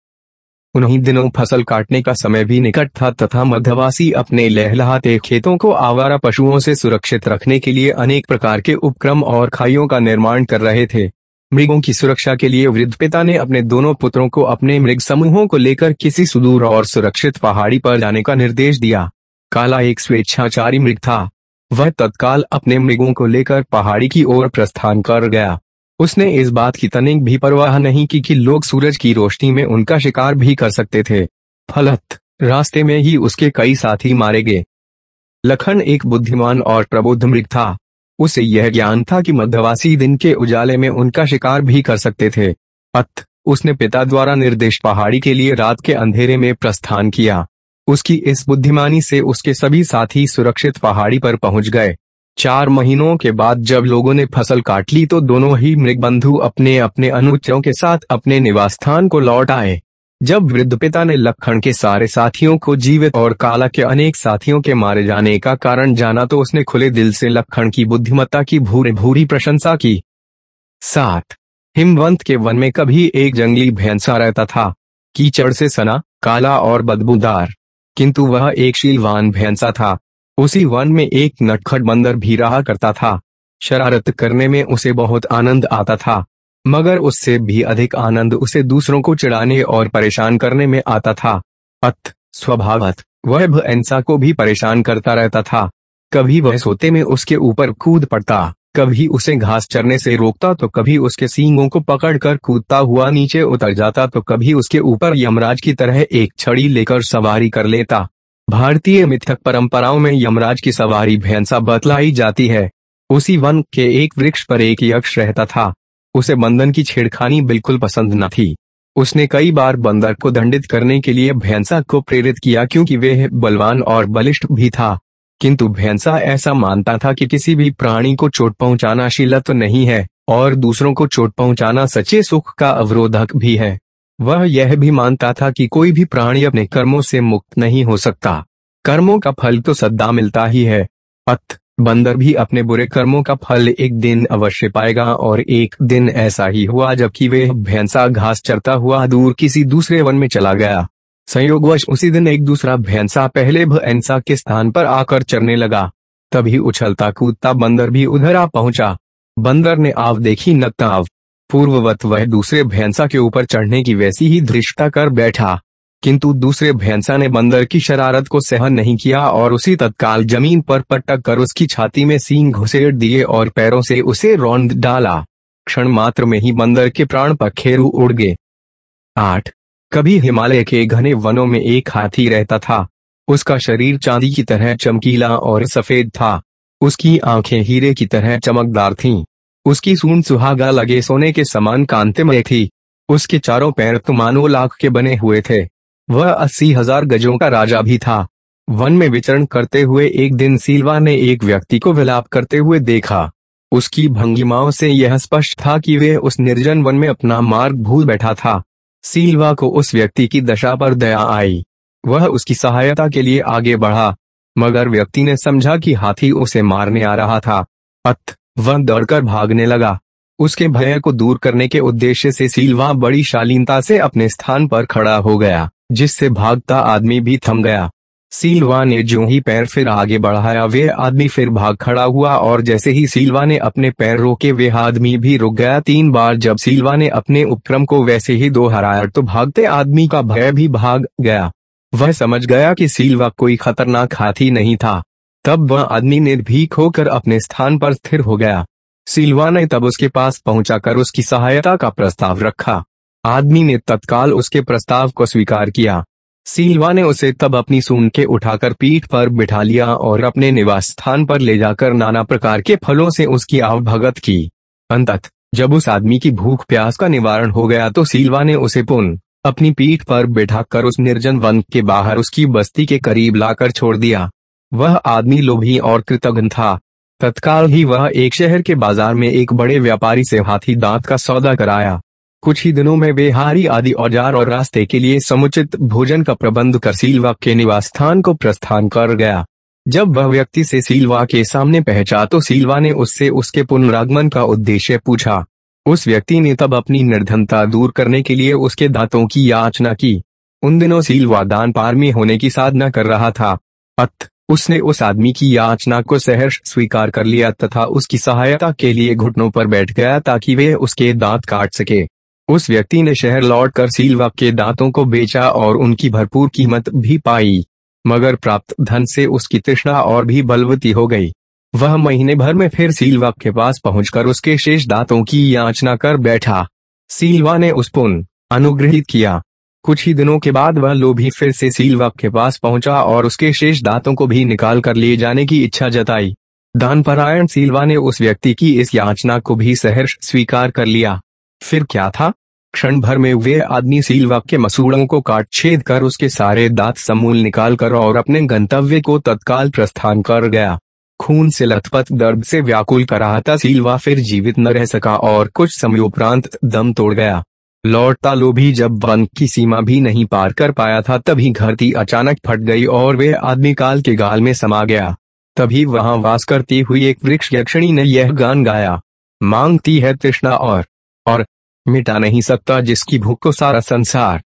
उन्हीं दिनों फ़सल काटने का समय भी निकट था तथा मध्यवासी अपने लहलहाते खेतों को आवारा पशुओं से सुरक्षित रखने के लिए अनेक प्रकार के उपक्रम और खाइयों का निर्माण कर रहे थे। मृगों की सुरक्षा के लिए वृद्ध पिता ने अपने दोनों पुत्रों को अपने मृग समूहों को लेकर किसी सुदूर और सुरक्षित पहाड़ी पर जाने का निर्देश दिया। काला एक स्वेच्छाचारी मृग था। वह तत्काल अपने मृगों को लेकर पहाड़ी की ओर प्रस्थान कर गया। उसने इस बात की तनिक भी परवाह नहीं की कि लोग सूरज की रोशनी में उनका शिकार भी कर सकते थे। फलत, रास्ते में ही उसके कई साथी मारे गए। लखन एक बुद्धिमान और प्रबुद्ध मृग था। उसे यह ज्ञान था कि मध्यवासी दिन के उजाले में उनका शिकार भी कर सकते थे। अत, उसने पिता द्वारा निर्देश पहाड़ी के लिए रात के अंधेरे में प्रस्थान किया। उसकी इस बुद्धिमानी से उसके सभी साथी सुरक्षित पहाड़ी पर पहुँच गए। चार महीनों के बाद जब लोगों ने फ़सल काट ली तो दोनों ही मृगबंधु अपने अपने अनुचरों के साथ अपने निवास स्थान को लौट आए। जब वृद्ध पिता ने लखन के सारे साथियों को जीवित और काला के अनेक साथियों के मारे जाने का कारण जाना तो उसने खुले दिल से लखन की बुद्धिमत्ता की भूरी भूरी प्रशंसा की। सात। हिमवंत के वन में कभी एक जंगली भैंसा रहता था। कीचड़ से सना, काला और बदबूदार। किंतु वह एक शीलवान भैंसा था। उसी वन में एक नटखट बंदर भी रहा करता था। शरारत करने में उसे बहुत आनंद आता था। मगर उससे भी अधिक आनंद उसे दूसरों को चिढ़ाने और परेशान करने में आता था। अत, स्वभावत, वह भैंसा को भी परेशान करता रहता था। कभी वह सोते में उसके ऊपर कूद पड़ता, कभी उसे घास चरने से रोकता तो कभी उसके सींगों को पकड़कर कूदता हुआ नीचे उतर जाता तो कभी उसके ऊपर यमराज की तरह एक छड़ी लेकर सवारी कर लेता। भारतीय मिथक परंपराओं में यमराज की सवारी भैंसा बतलाई जाती है। उसी वन के एक वृक्ष पर एक यक्ष रहता था। उसे बंदन की छेड़खानी बिल्कुल पसंद न थी। उसने कई बार बंदर को दंडित करने के लिए भैंसा को प्रेरित किया क्योंकि वह बलवान और बलिष्ठ भी था। किंतु भैंसा ऐसा मानता था कि किसी भी प्राणी को चोट पहुंचाना शीलत तो नहीं है, और दूसरों को चोट पहुंचाना सच्चे सुख का अवरोधक भी है। वह यह भी मानता था कि कोई भी प्राणी अपने कर्मों से मुक्त नहीं हो सकता। कर्मों का फल तो सदा मिलता ही है। अत बंदर भी अपने बुरे कर्मों का फल एक दिन अवश्य पाएगा और एक दिन ऐसा ही हुआ जबकि वह भैंसा घास चरता हुआ दूर किसी दूसरे वन में चला गया। संयोगवश उसी दिन एक दूसरा भैंसा पहले भैंसा के स्थान पर आकर चरने लगा। तभी उछलता कूदता बंदर भी उधर आ पहुँचा। बंदर ने आव देखी न पूर्ववत वह दूसरे भैंसा के ऊपर चढ़ने की वैसी ही धृष्टता कर बैठा। किंतु दूसरे भैंसा ने बंदर की शरारत को सहन नहीं किया और उसी तत्काल ज़मीन पर पटक कर उसकी छाती में सींग घुसेड़ दिए और पैरों से उसे रौंद डाला। क्षण मात्र में ही बंदर के प्राण पखेरु उड़ गए। आठ। कभी हिमालय के घने वनों में एक हाथी रहता था। उसका शरीर चांदी की तरह चमकीला और सफ़ेद था। उसकी आँखें हीरे की तरह चमकदार थीं। उसकी सून सुहागा लगे सोने के समान कांतिमय थी। उसके चारों पैर तो मानो लाख के बने हुए थे। वह अस्सी हज़ार गजों का राजा भी था। वन में विचरण करते हुए एक दिन सीलवा ने एक व्यक्ति को विलाप करते हुए देखा। उसकी भंगिमाओं से यह स्पष्ट था कि वह उस निर्जन वन में अपना मार्ग भूल बैठा था। सीलवा को उस व्यक्ति की दशा पर दया आई। वह उसकी सहायता के लिए आगे बढ़ा, मगर व्यक्ति ने समझा कि हाथी उसे मारने आ रहा था। अत, वह दौड़कर भागने लगा। उसके भय को दूर करने के उद्देश्य से सीलवा बड़ी शालीनता से अपने स्थान पर खड़ा हो गया। जिससे भागता आदमी भी थम गया। सीलवा ने जो ही पैर फिर आगे बढ़ाया, वे आदमी फिर भाग खड़ा हुआ और जैसे ही सीलवा ने अपने पैर रोके, वे आदमी भी रुक गया। तीन बार जब सीलवा ने अपने उपक्रम को वैसे ही दोहराया तो भागते आदमी का भय भी भाग गया। वह समझ गया कि सीलवा कोई खतरनाक हाथी नहीं था। तब वह आदमी ने निर्भीक होकर अपने स्थान पर स्थिर हो गया। सीलवा ने तब उसके पास पहुंचाकर उसकी सहायता का प्रस्ताव रखा। आदमी ने तत्काल उसके प्रस्ताव को स्वीकार किया। सीलवा ने उसे तब अपनी सून के उठाकर पीठ पर बिठा लिया और अपने निवास स्थान पर ले जाकर नाना प्रकार के फलों से उसकी आवभगत की। अंतत, जब उस आदमी की भूख प्यास का निवारण हो गया तो सीलवा ने उसे पुन, अपनी पीठ पर बिठाकर उस निर्जन वन के बाहर उसकी बस्ती के करीब लाकर छोड़ दिया। वह आदमी लोभी और कृतज्ञ था। तत्काल ही वह एक शहर के बाज़ार में एक बड़े व्यापारी से हाथी दांत का सौदा कराया। कुछ ही दिनों में बेहारी आदि औज़ार और रास्ते के लिए समुचित भोजन का प्रबंध कर सीलवा के निवास स्थान को प्रस्थान कर गया। जब वह व्यक्ति से सीलवा के सामने पहचा तो सीलवा ने उससे उसके पुनरागमन का उद्देश्य पूछा। उस व्यक्ति ने तब अपनी निर्धनता दूर करने के लिए उसके दांतों की याचना की। उन दिनों सीलवा दान पारमी होने की साधना कर रहा था। अत, उसने उस आदमी की याचना को सहर्ष स्वीकार कर लिया तथा उसकी सहायता के लिए घुटनों पर बैठ गया ताकि वे उसके दांत काट सके। उस व्यक्ति ने शहर लौटकर सीलवा के दांतों को बेचा और उनकी भरपूर कीमत भी पाई, मगर प्राप्त धन से उसकी तृष्णा और भी बलवती हो गई। वह महीने भर में फिर सीलवा के पास पहुंचकर उसके शेष दांतों की याचना कर बैठा। सीलवा ने उस पुन अनुग्रहित किया। कुछ ही दिनों के बाद वह लोभी फिर से सीलवा के पास पहुँचा और उसके शेष दांतों को भी निकाल कर लिए जाने की इच्छा जताई। दान परायण सीलवा ने उस व्यक्ति की इस याचना को भी सहर्ष स्वीकार कर लिया। फिर क्या था? क्षण भर में वे आदमी सीलवा के मसूड़ों को काट छेद कर उसके सारे दांत समूल निकाल कर और अपने गंतव्य को तत्काल प्रस्थान कर गया। खून से लथपथ, दर्द से व्याकुल कराहता सिल्वा फिर जीवित न रह सका और कुछ समय उपरांत दम तोड़ गया। लौटता लोभी जब वन की सीमा भी नहीं पार कर पाया था, तभी घरती अचानक फट गई और वे आदमी काल के गाल में समा गया। तभी वहाँ वास करती हुई एक वृक्ष यक्षिणी ने यह गान गाया। मांगती है तृष्णा और और मिटा नहीं सकता जिसकी भूख को सारा संसार।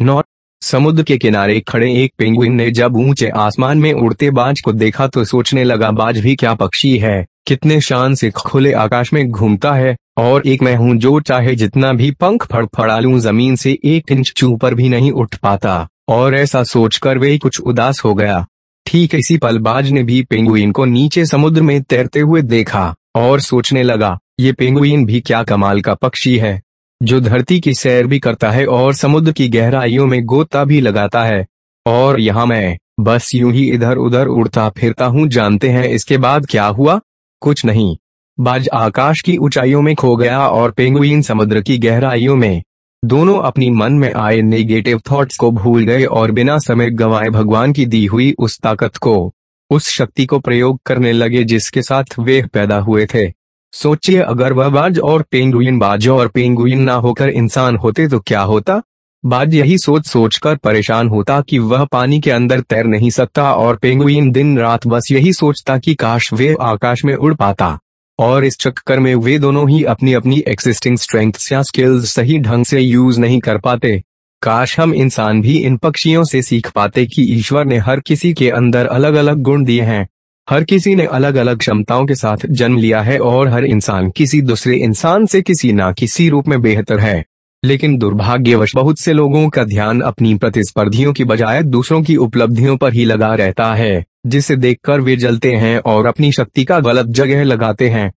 नौ, समुद्र के किनारे खड़े एक पेंगुइन ने जब ऊँचे आसमान में उड़ते बाज को देखा तो सोचने लगा, बाज भी क्या पक्षी है? कितने शान से खुले आकाश में घूमता है, और एक मैं हूँ जो चाहे जितना भी पंख फड़फड़ा लूँ, ज़मीन से एक इंच पर भी नहीं उठ पाता। और ऐसा सोचकर वे कुछ उदास हो गया। ठीक इसी पल बाज ने भी पेंगुइन को नीचे समुद्र में तैरते हुए देखा, और सोचने लगा ये पेंगुइन भी क्या कमाल का पक्षी है, जो धरती की सैर भी करता है और समुद्र की गहराइयों में गोता भी लगाता है। और यहाँ मैं बस यूँ ही इधर उधर उड़ता फिरता हूँ, जानते हैं इसके बाद क्या हुआ? कुछ नहीं। बाज आकाश की ऊंचाइयों में खो गया और पेंगुइन समुद्र की गहराइयों में। दोनों अपनी मन में आए नेगेटिव थॉट्स को भूल गए और बिना समय गवाए भगवान की दी हुई उस ताकत को, उस शक्ति को प्रयोग करने लगे जिसके साथ वे पैदा हुए थे। सोचिए, अगर वह बाज और पेंगुइन बाज और पेंगुइन ना होकर इंसान होते तो क्या होता? बाज यही सोच सोच कर परेशान होता कि वह पानी के अंदर तैर नहीं सकता और पेंगुइन दिन रात बस यही सोचता कि काश वे आकाश में उड़ पाता। और इस चक्कर में वे दोनों ही अपनी अपनी एक्सिस्टिंग स्ट्रेंथ या स्किल्स सही ढंग से यूज़ नहीं कर पाते। काश हम इंसान भी इन पक्षियों से सीख पाते कि ईश्वर ने हर किसी के अंदर अलग अलग गुण दिए हैं। हर किसी ने अलग अलग क्षमताओं के साथ जन्म लिया है और हर इंसान किसी दूसरे इंसान से किसी ना किसी रूप में बेहतर है। लेकिन दुर्भाग्यवश बहुत से लोगों का ध्यान अपनी प्रतिस्पर्धियों की बजाय दूसरों की उपलब्धियों पर ही लगा रहता है, जिसे देखकर वे जलते हैं और अपनी शक्ति का गलत जगह लगाते हैं।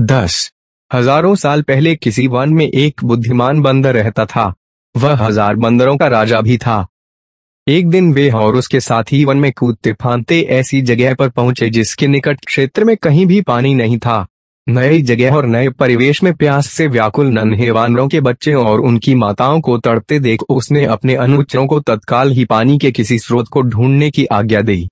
दस। हज़ारों साल पहले किसी वन में एक बुद्धिमान बंदर रहता था। वह हज़ार बंदरों का राजा भी था। एक दिन वे और उसके साथी वन में कूदते फांदते ऐसी जगह पर पहुँचे जिसके निकट क्षेत्र में कहीं भी पानी नहीं था। नई जगह और नए परिवेश में प्यास से व्याकुल नन्हे वानरों के बच्चे और उनकी माताओं को तड़ते देख उसने अपने अनुचरों को तत्काल ही पानी के किसी स्रोत को ढूँढने की आज्ञा दी।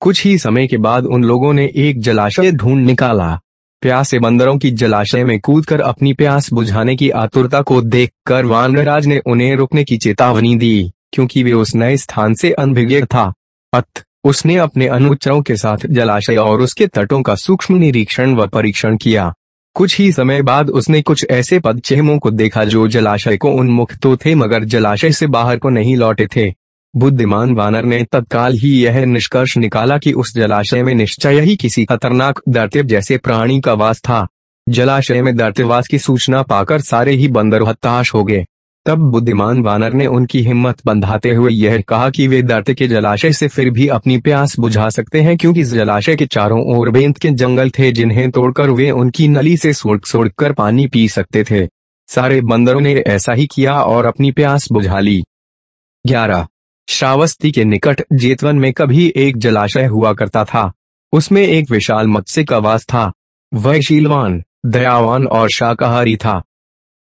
कुछ ही समय के बाद उन लोगों ने एक जलाशय ढूंढ निकाला। प्यासे बंदरों की जलाशय में कूदकर अपनी प्यास बुझाने की आतुरता को देखकर वानरराज ने उन्हें रुकने की चेतावनी दी। क्योंकि वे उस नए स्थान से अनभिज्ञ था। अत, उसने अपने अनुचरों के साथ जलाशय और उसके तटों का सूक्ष्म निरीक्षण व परीक्षण किया। कुछ ही समय बाद उसने कुछ ऐसे पदचेहमों को देखा जो जलाशय को उन्मुख तो थे मगर जलाशय से बाहर को नहीं लौटे थे। बुद्धिमान वानर ने तत्काल ही यह निष्कर्ष निकाला कि उस जलाशय में निश्चय ही किसी खतरनाक दर्तिव जैसे प्राणी का वास था। जलाशय में दर्तिवास की सूचना पाकर सारे ही बंदर हताश हो गए। तब बुद्धिमान वानर ने उनकी हिम्मत बंधाते हुए यह कहा कि वे दर्द के जलाशय से फिर भी अपनी प्यास बुझा सकते हैं क्योंकि इस जलाशय के चारों ओर बेंत के जंगल थे जिन्हें तोड़कर वे उनकी नली से सोड़ सोड़ कर पानी पी सकते थे। सारे बंदरों ने ऐसा ही किया और अपनी प्यास बुझा ली। ग्यारह। श्रावस्ती के निकट जेतवन में कभी एक जलाशय हुआ करता था। उसमें एक विशाल मत्स्य का वास था। वह शीलवान, दयावान और शाकाहारी था।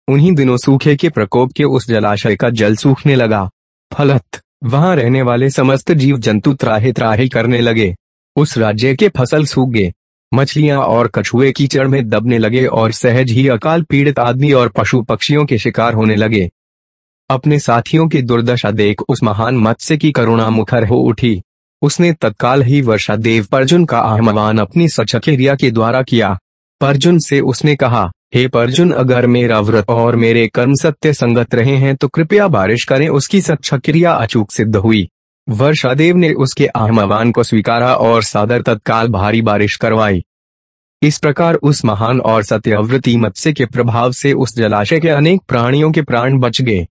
उन्हीं दिनों सूखे के प्रकोप के उस जलाशय का जल सूखने लगा। फलत, वहाँ रहने वाले समस्त जीव जंतु त्राहे त्राहे करने लगे। उस राज्य के फ़सल सूख गए। मछलियाँ और कछुए कीचड़ में दबने लगे और सहज ही अकाल पीड़ित आदमी और पशु पक्षियों के शिकार होने लगे। अपने साथियों की दुर्दशा देख उस महान मत्स्य की करुणा मुखर हो उठी। उसने तत्काल ही वर्षा देव परजुन का आह्वान अपनी सचक्रिया के द्वारा किया। परजुन से उसने कहा हे परजुन अगर मेरा व्रत और मेरे कर्म सत्य संगत रहे हैं तो कृपया बारिश करें, उसकी सच्चा क्रिया अचूक सिद्ध हुई। वर्षादेव ने उसके आहमान को स्वीकारा और सादर तत्काल भारी बारिश करवाई। इस प्रकार उस महान और सत्यव्रती मत्स्य के प्रभाव से उस जलाशय के अनेक प्राणियों के प्राण बच गए।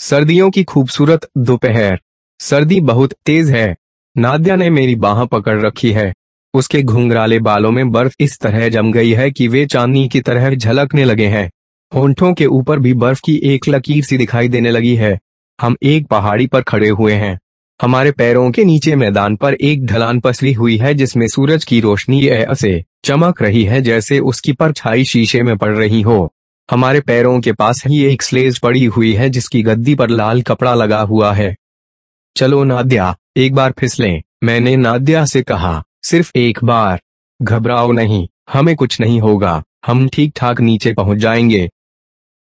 सर्दियों की खूबसूरत दोपहर। सर्दी बहुत तेज है। नाद्या ने मेरी बाह पकड़ रखी है। उसके घुंघराले बालों में बर्फ़ इस तरह जम गई है कि वे चांदनी की तरह झलकने लगे हैं। होंठों के ऊपर भी बर्फ़ की एक लकीर सी दिखाई देने लगी है। हम एक पहाड़ी पर खड़े हुए हैं। हमारे पैरों के नीचे मैदान पर एक ढलान पसरी हुई है जिसमें सूरज की रोशनी ऐसे चमक रही है जैसे उसकी परछाई शीशे में पड़ रही हो। हमारे पैरों के पास ही एक स्लेज पड़ी हुई है जिसकी गद्दी पर लाल कपड़ा लगा हुआ है। चलो नाद्या, एक बार फिसलें, मैंने नाद्या से कहा। सिर्फ़ एक बार। घबराओ नहीं, हमें कुछ नहीं होगा, हम ठीक ठाक नीचे पहुँच जाएँगे।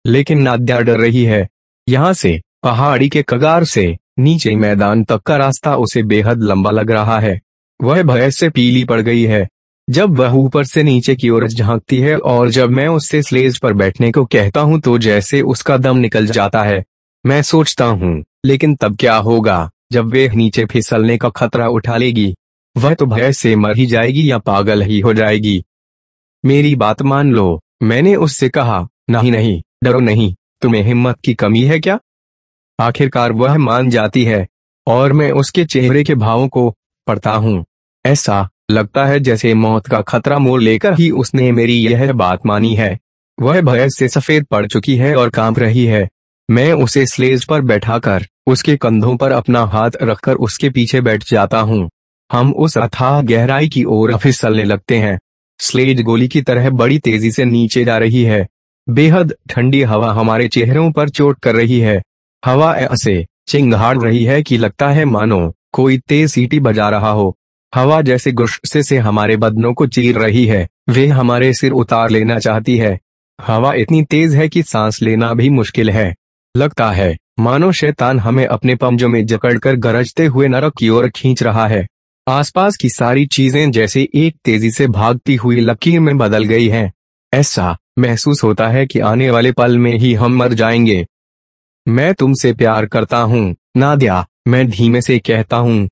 लेकिन नाद्या डर रही है। यहाँ से, पहाड़ी के कगार से, नीचे मैदान तक का रास्ता उसे बेहद लंबा लग रहा है। वह भय से पीली पड़ गई है। जब वह ऊपर से नीचे की ओर झांकती है और जब मैं उससे स्लेज पर बैठने को कहता हूँ तो जैसे उसका दम निकल जाता है। मैं सोचता हूँ, लेकिन तब क्या होगा, जब वे नीचे फिसलने का खतरा उठा लेगी। वह तो भय से मर ही जाएगी या पागल ही हो जाएगी। मेरी बात मान लो। मैंने उससे कहा, नहीं नहीं, डरो नहीं। तुम्हें हिम्मत की कमी है क्या? आखिरकार वह मान जाती है, और मैं उसके चेहरे के भावों को पढ़ता हूँ। ऐसा लगता है जैसे मौत का खतरा मोड़ लेकर ही उसने मेरी यह बात मानी है। वह भय से सफ़ेद पड़ चुकी है और काँप रही है। मैं उसे स्लेज पर बैठाकर उसके कंधों पर अपना हाथ रखकर उसके पीछे बैठ जाता हूँ। हम उस अथाह गहराई की ओर फिसलने लगते हैं। स्लेज गोली की तरह बड़ी तेज़ी से नीचे जा रही है। बेहद ठंडी हवा हमारे चेहरों पर चोट कर रही है। हवा ऐसे चिंगाड़ रही है कि लगता है मानो कोई तेज सीटी बजा रहा हो। हवा जैसे गुस्से से हमारे बदनों को चीर रही है। वे हमारे सिर उतार लेना चाहती है। हवा इतनी तेज है कि सांस लेना भी मुश्किल है। लगता है, मानो शैतान हमें अपने पंजों में जकड़कर गरजते हुए नरक की ओर खींच रहा है। आसपास की सारी चीज़ें जैसे एक तेज़ी से भागती हुई लकीर में बदल गई हैं। ऐसा महसूस होता है कि आने वाले पल में ही हम मर जाएँगे। मैं तुमसे प्यार करता हूँ, नादिया, मैं धीमे से कहता हूँ।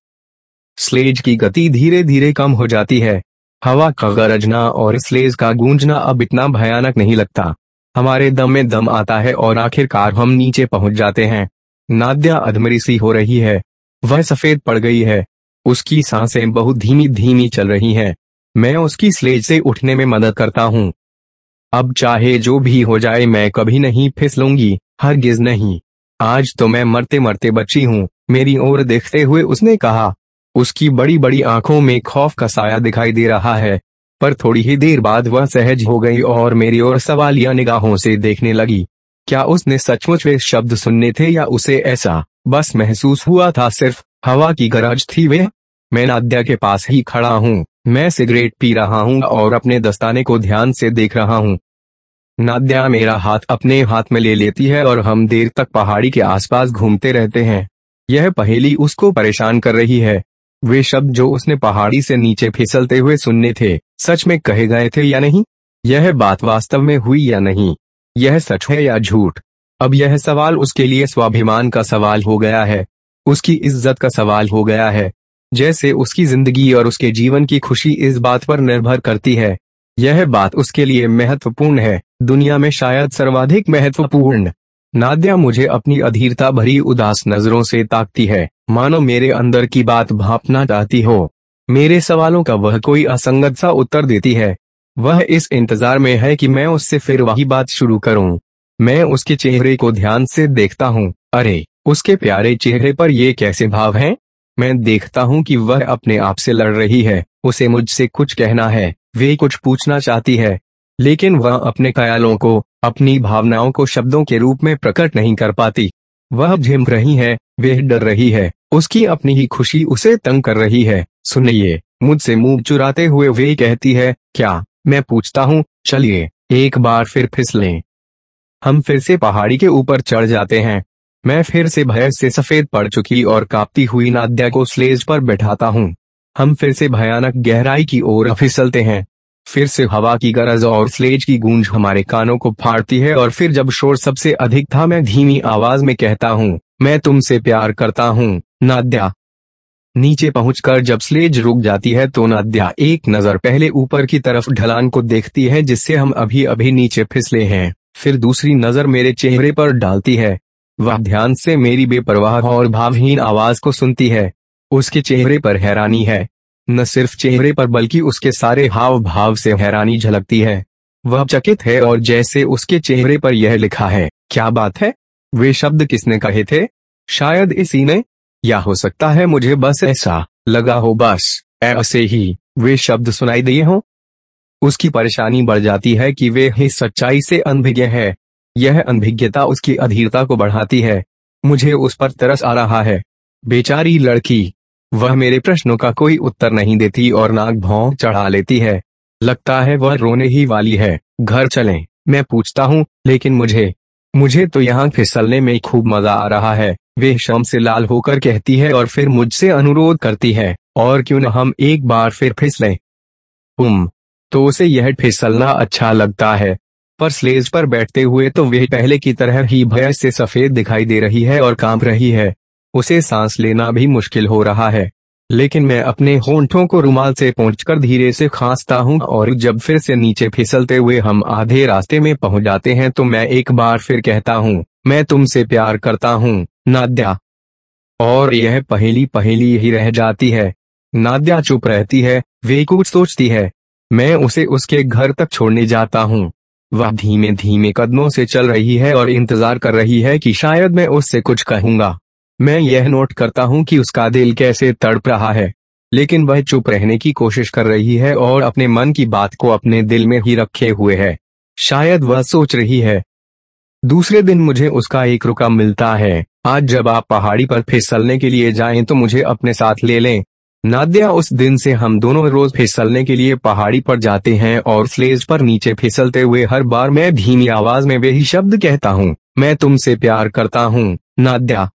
स्लेज की गति धीरे धीरे कम हो जाती है। हवा का गरजना और स्लेज का गूंजना अब इतना भयानक नहीं लगता। हमारे दम में दम आता है और आखिरकार हम नीचे पहुँच जाते हैं। नाद्या अधमरी सी हो रही है। वह सफ़ेद पड़ गई है। उसकी साँसें बहुत धीमी धीमी चल रही हैं। मैं उसकी स्लेज से उठने में मदद करता हूँ। अब चाहे जो भी हो जाए मैं कभी नहीं फिसलूँगी गिज नहीं। आज तो मैं मरते मरते बची हूँ, मेरी ओर देखते हुए उसने कहा। उसकी बड़ी बड़ी आँखों में खौफ का साया दिखाई दे रहा है, पर थोड़ी ही देर बाद वह सहज हो गई और मेरी ओर सवालिया निगाहों से देखने लगी। क्या उसने सचमुच वे शब्द सुनने थे या उसे ऐसा बस महसूस हुआ था सिर्फ़ हवा की गरज थी वे। मैं नाद्या के पास ही खड़ा हूँ। मैं सिगरेट पी रहा हूँ और अपने दस्ताने को ध्यान से देख रहा हूँ। नाद्या मेरा हाथ अपने हाथ में ले लेती है और हम देर तक पहाड़ी के आसपास घूमते रहते हैं। यह पहेली उसको परेशान कर रही है। वे शब्द जो उसने पहाड़ी से नीचे फिसलते हुए सुनने थे, सच में कहे गए थे या नहीं? यह बात वास्तव में हुई या नहीं? यह सच है या झूठ? अब यह सवाल उसके लिए स्वाभिमान का सवाल हो गया है। उसकी इज़्ज़त का सवाल हो गया है। जैसे उसकी ज़िंदगी और उसके जीवन की खुशी इस बात पर निर्भर करती है। यह बात उसके लिए महत्वपूर्ण है। दुनिया में शायद सर्वाधिक महत्वपूर्ण। नाद्या मुझे अपनी अधीरता भरी उदास नज़रों से ताकती है। मानो मेरे अंदर की बात भापना चाहती हो। मेरे सवालों का वह कोई असंगत सा उत्तर देती है। वह इस इंतज़ार में है कि मैं उससे फिर वही बात शुरू करूँ। मैं उसके चेहरे को ध्यान से देखता हूँ, अरे! उसके प्यारे चेहरे पर ये कैसे भाव हैं? मैं देखता हूँ कि वह अपने आप से लड़ रही है, उसे मुझसे कुछ कहना है, वे कुछ पूछना चाहती है। लेकिन वह अपने ख्यालों को, अपनी भावनाओं को शब्दों के रूप में प्रकट नहीं कर पाती। वह झिम रही है, वह डर रही है, उसकी अपनी ही खुशी उसे तंग कर रही है। सुनिए, मुझसे मुँह चुराते हुए वे कहती है, क्या? मैं पूछता हूँ, चलिए, एक बार फिर फिसलें। हम फिर से पहाड़ी के ऊपर चढ़ जाते हैं। मैं फिर से भय से सफ़ेद पड़ चुकी और कांपती हुई नाद्या को स्लेज पर बैठाता हूँ। हम फिर से भयानक गहराई की ओर फिसलते हैं। फिर से हवा की गरज और स्लेज की गूंज हमारे कानों को फाड़ती है और फिर जब शोर सबसे अधिक था मैं धीमी आवाज़ में कहता हूँ, मैं तुमसे प्यार करता हूँ, नाद्या। नीचे पहुंचकर जब स्लेज रुक जाती है तो नाद्या एक नज़र पहले ऊपर की तरफ़ ढलान को देखती है जिससे हम अभी अभी नीचे फिसले हैं। फिर दूसरी नज़र मेरे चेहरे पर डालती है। वह ध्यान से मेरी बेपरवाह और भावहीन आवाज़ को सुनती है। उसके चेहरे पर हैरानी है। न सिर्फ़ चेहरे पर, बल्कि उसके सारे हाव भाव से हैरानी झलकती है। वह चकित है और जैसे उसके चेहरे पर यह लिखा है, क्या बात है? वे शब्द किसने कहे थे? शायद इसी ने? या हो सकता है मुझे बस ऐसा लगा हो, बस ऐसे ही वे शब्द सुनाई दिए हो? उसकी परेशानी बढ़ जाती है कि वे ही सच्चाई से अनभिज्ञ है। यह अनभिज्ञता उसकी अधीरता को बढ़ाती है। मुझे उस पर तरस आ रहा है। बेचारी लड़की, वह मेरे प्रश्नों का कोई उत्तर नहीं देती और नाक भौं चढ़ा लेती है। लगता है वह रोने ही वाली है। घर चलें। मैं पूछता हूँ, लेकिन मुझे मुझे तो यहाँ फिसलने में खूब मज़ा आ रहा है। वे शम से लाल होकर कहती है और फिर मुझसे अनुरोध करती है, और क्यों न हम एक बार फिर फिसलें। उम तो उसे यह फिसलना अच्छा लगता है। पर स्लेज पर बैठते हुए तो वे पहले की तरह ही भय से सफ़ेद दिखाई दे रही है और काँप रही है। उसे सांस लेना भी मुश्किल हो रहा है। लेकिन मैं अपने होंठों को रुमाल से पहुंचकर धीरे से खांसता हूँ और जब फिर से नीचे फिसलते हुए हम आधे रास्ते में पहुँच जाते हैं तो मैं एक बार फिर कहता हूँ, मैं तुमसे प्यार करता हूँ, नाद्या। और यह पहली पहली ही रह जाती है। नाद्या चुप रहती है, वे कुछ सोचती है। मैं उसे उसके घर तक छोड़ने जाता हूँ। वह धीमे धीमे कदमों से चल रही है और इंतज़ार कर रही है कि शायद मैं उससे कुछ कहूँगा। मैं यह नोट करता हूँ कि उसका दिल कैसे तड़प रहा है। लेकिन वह चुप रहने की कोशिश कर रही है और अपने मन की बात को अपने दिल में ही रखे हुए है। शायद वह सोच रही है। दूसरे दिन मुझे उसका एक रुका मिलता है। आज जब आप पहाड़ी पर फिसलने के लिए जाएँ तो मुझे अपने साथ ले लें। नाद्या उस दिन से हम दोनों रोज फिसलने के लिए पहाड़ी पर जाते हैं और स्लेज पर नीचे फिसलते हुए हर बार मैं धीमी आवाज़ में वही शब्द कहता हूँ, मैं तुमसे प्यार करता हूँ, नाद्या।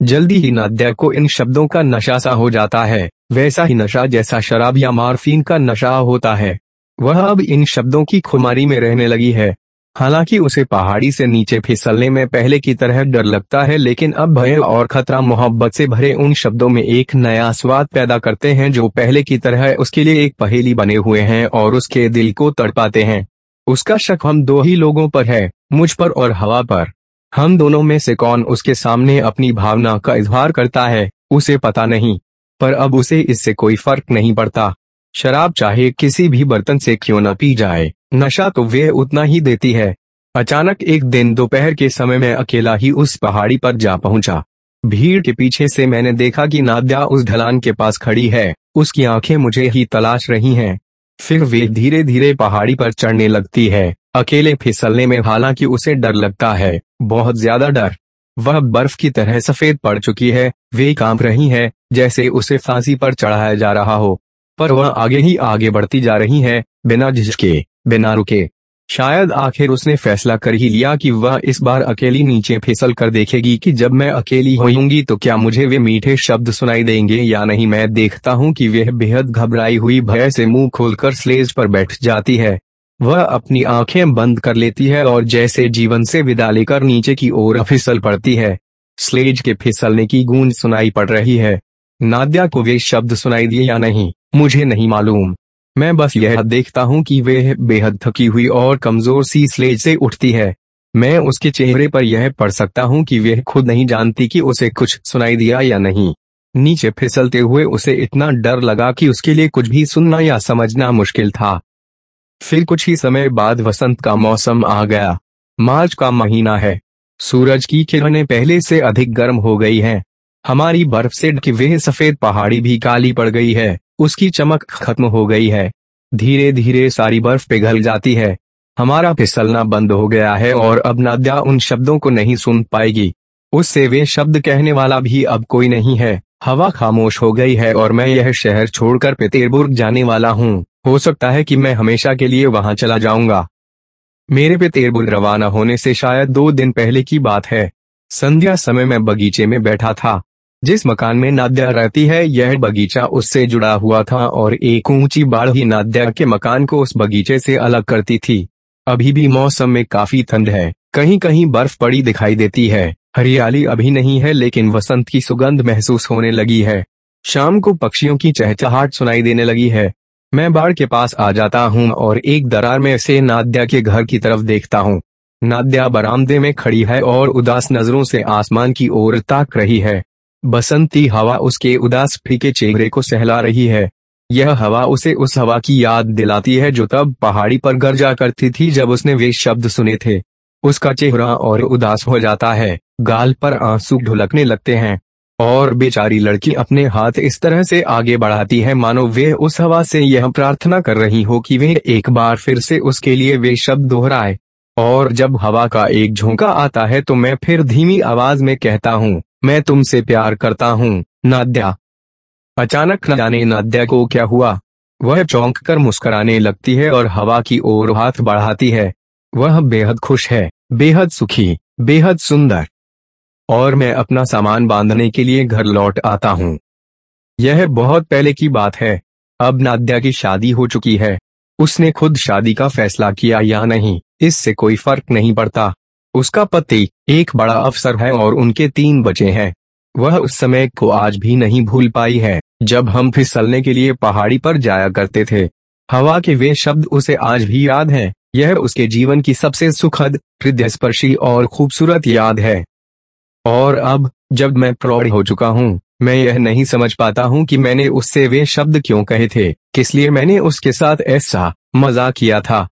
जल्दी ही नाद्या को इन शब्दों का नशा सा हो जाता है, वैसा ही नशा जैसा शराब या मार्फिन का नशा होता है। वह अब इन शब्दों की खुमारी में रहने लगी है हालाँकि उसे पहाड़ी से नीचे फिसलने में पहले की तरह डर लगता है, लेकिन अब भय और खतरा मोहब्बत से भरे उन शब्दों में एक नया स्वाद पैदा करते हैं जो पहले की तरह उसके लिए एक पहेली बने हुए हैं और उसके दिल को तड़पाते हैं। उसका शक हम दो ही लोगों पर है, मुझ पर और हवा पर। हम दोनों में से कौन उसके सामने अपनी भावना का इजहार करता है, उसे पता नहीं। पर अब उसे इससे कोई फ़र्क नहीं पड़ता। शराब चाहे किसी भी बर्तन से क्यों न पी जाए, नशा तो वे उतना ही देती है। अचानक एक दिन दोपहर के समय में अकेला ही उस पहाड़ी पर जा पहुँचा। भीड़ के पीछे से मैंने देखा कि नाद्या उस ढलान के पास खड़ी है, उसकी आँखें मुझे ही तलाश रही हैं। फिर वे धीरे धीरे पहाड़ी पर चढ़ने लगती है, अकेले फिसलने में हालाँकि उसे डर लगता है, बहुत ज़्यादा डर। वह बर्फ़ की तरह सफ़ेद पड़ चुकी है, वे काँप रही है, जैसे उसे फांसी पर चढ़ाया जा रहा हो। पर वह आगे ही आगे बढ़ती जा रही है, बिना झिझके, बिना रुके। शायद आखिर उसने फैसला कर ही लिया कि वह इस बार अकेली नीचे फिसल कर देखेगी कि जब मैं अकेली होऊँगी तो क्या मुझे वे मीठे शब्द सुनाई देंगे या नहीं। मैं देखता हूँ कि वह बेहद घबराई हुई भय से मुँह खोलकर स्लेज पर बैठ जाती है। वह अपनी आँखें बंद कर लेती है और जैसे जीवन से विदा लेकर नीचे की ओर फिसल पड़ती है। स्लेज के फिसलने की गूंज सुनाई पड़ रही है। नाद्या को वे शब्द सुनाई दिए या नहीं? मुझे नहीं मालूम। मैं बस यह देखता हूँ कि वह बेहद थकी हुई और कमज़ोर सी स्लेज से उठती है। मैं उसके चेहरे पर यह पढ़ सकता हूँ कि वह खुद नहीं जानती कि उसे कुछ सुनाई दिया या नहीं। नीचे फिसलते हुए उसे इतना डर लगा कि उसके लिए कुछ भी सुनना या समझना मुश्किल था। फिर कुछ ही समय बाद वसंत का मौसम आ गया। मार्च का महीना है। सूरज की किरणें पहले से अधिक गर्म हो गई हैं। हमारी बर्फ़ से ढकी वह सफ़ेद पहाड़ी भी काली पड़ गई है। उसकी चमक खत्म हो गई है। धीरे धीरे सारी बर्फ़ पिघल जाती है। हमारा फिसलना बंद हो गया है और अब नाद्या उन शब्दों को नहीं सुन पाएगी। उससे वे शब्द कहने वाला भी अब कोई नहीं है। हवा खामोश हो गई है और मैं यह शहर छोड़कर पेतेरबुर्ग जाने वाला हूँ। हो सकता है कि मैं हमेशा के लिए वहाँ चला जाऊँगा। मेरे पेतेरबुर्ग रवाना होने से शायद दो दिन पहले की बात है। संध्या समय में बगीचे में बैठा था। जिस मकान में नाद्या रहती है, यह बगीचा उससे जुड़ा हुआ था और एक ऊँची बाढ़ ही नाद्या के मकान को उस बगीचे से अलग करती थी। अभी भी मौसम में काफ़ी ठंड है। कहीं कहीं बर्फ़ पड़ी दिखाई देती है। हरियाली अभी नहीं है, लेकिन वसंत की सुगंध महसूस होने लगी है। शाम को पक्षियों की चहचहाट सुनाई देने लगी है। मैं बाढ़ के पास आ जाता हूँ और एक दरार में से नाद्या के घर की तरफ़ देखता हूँ। नाद्या बरामदे में खड़ी है और उदास नज़रों से आसमान की ओर ताक रही है। बसंती हवा उसके उदास फीके चेहरे को सहला रही है। यह हवा उसे उस हवा की याद दिलाती है जो तब पहाड़ी पर गरजा करती थी जब उसने वे शब्द सुने थे। उसका चेहरा और उदास हो जाता है, गाल पर आँसू ढुलकने लगते हैं, और बेचारी लड़की अपने हाथ इस तरह से आगे बढ़ाती है, मानो वे उस हवा से यह प्रार्थना कर रही हो कि वे एक बार फिर से उसके लिए वे शब्द दोहराए। और जब हवा का एक झोंका आता है तो मैं फिर धीमी आवाज़ में कहता हूँ मैं तुमसे प्यार करता हूँ, नाद्या। अचानक न जाने नाद्या को क्या हुआ। वह चौंक कर मुस्कराने लगती है और हवा की ओर हाथ बढ़ाती है। वह बेहद खुश है, बेहद सुखी, बेहद सुंदर। और मैं अपना सामान बांधने के लिए घर लौट आता हूँ। यह बहुत पहले की बात है। अब नाद्या की शादी हो चुकी है। उसने खुद शादी का फैसला किया या नहीं, इससे कोई फ़र्क नहीं पड़ता। उसका पति एक बड़ा अफसर है और उनके तीन बच्चे हैं। वह उस समय को आज भी नहीं भूल पाई है, जब हम फिसलने के लिए पहाड़ी पर जाया करते थे। हवा के वे शब्द उसे आज भी याद हैं। यह उसके जीवन की सबसे सुखद, हृदयस्पर्शी और खूबसूरत याद है। और अब, जब मैं प्रौढ़ हो चुका हूँ, मैं यह नहीं समझ पाता हूँ कि मैंने उससे वे शब्द क्यों कहे थे, किस लिए मैंने उसके साथ ऐसा मज़ाक किया था।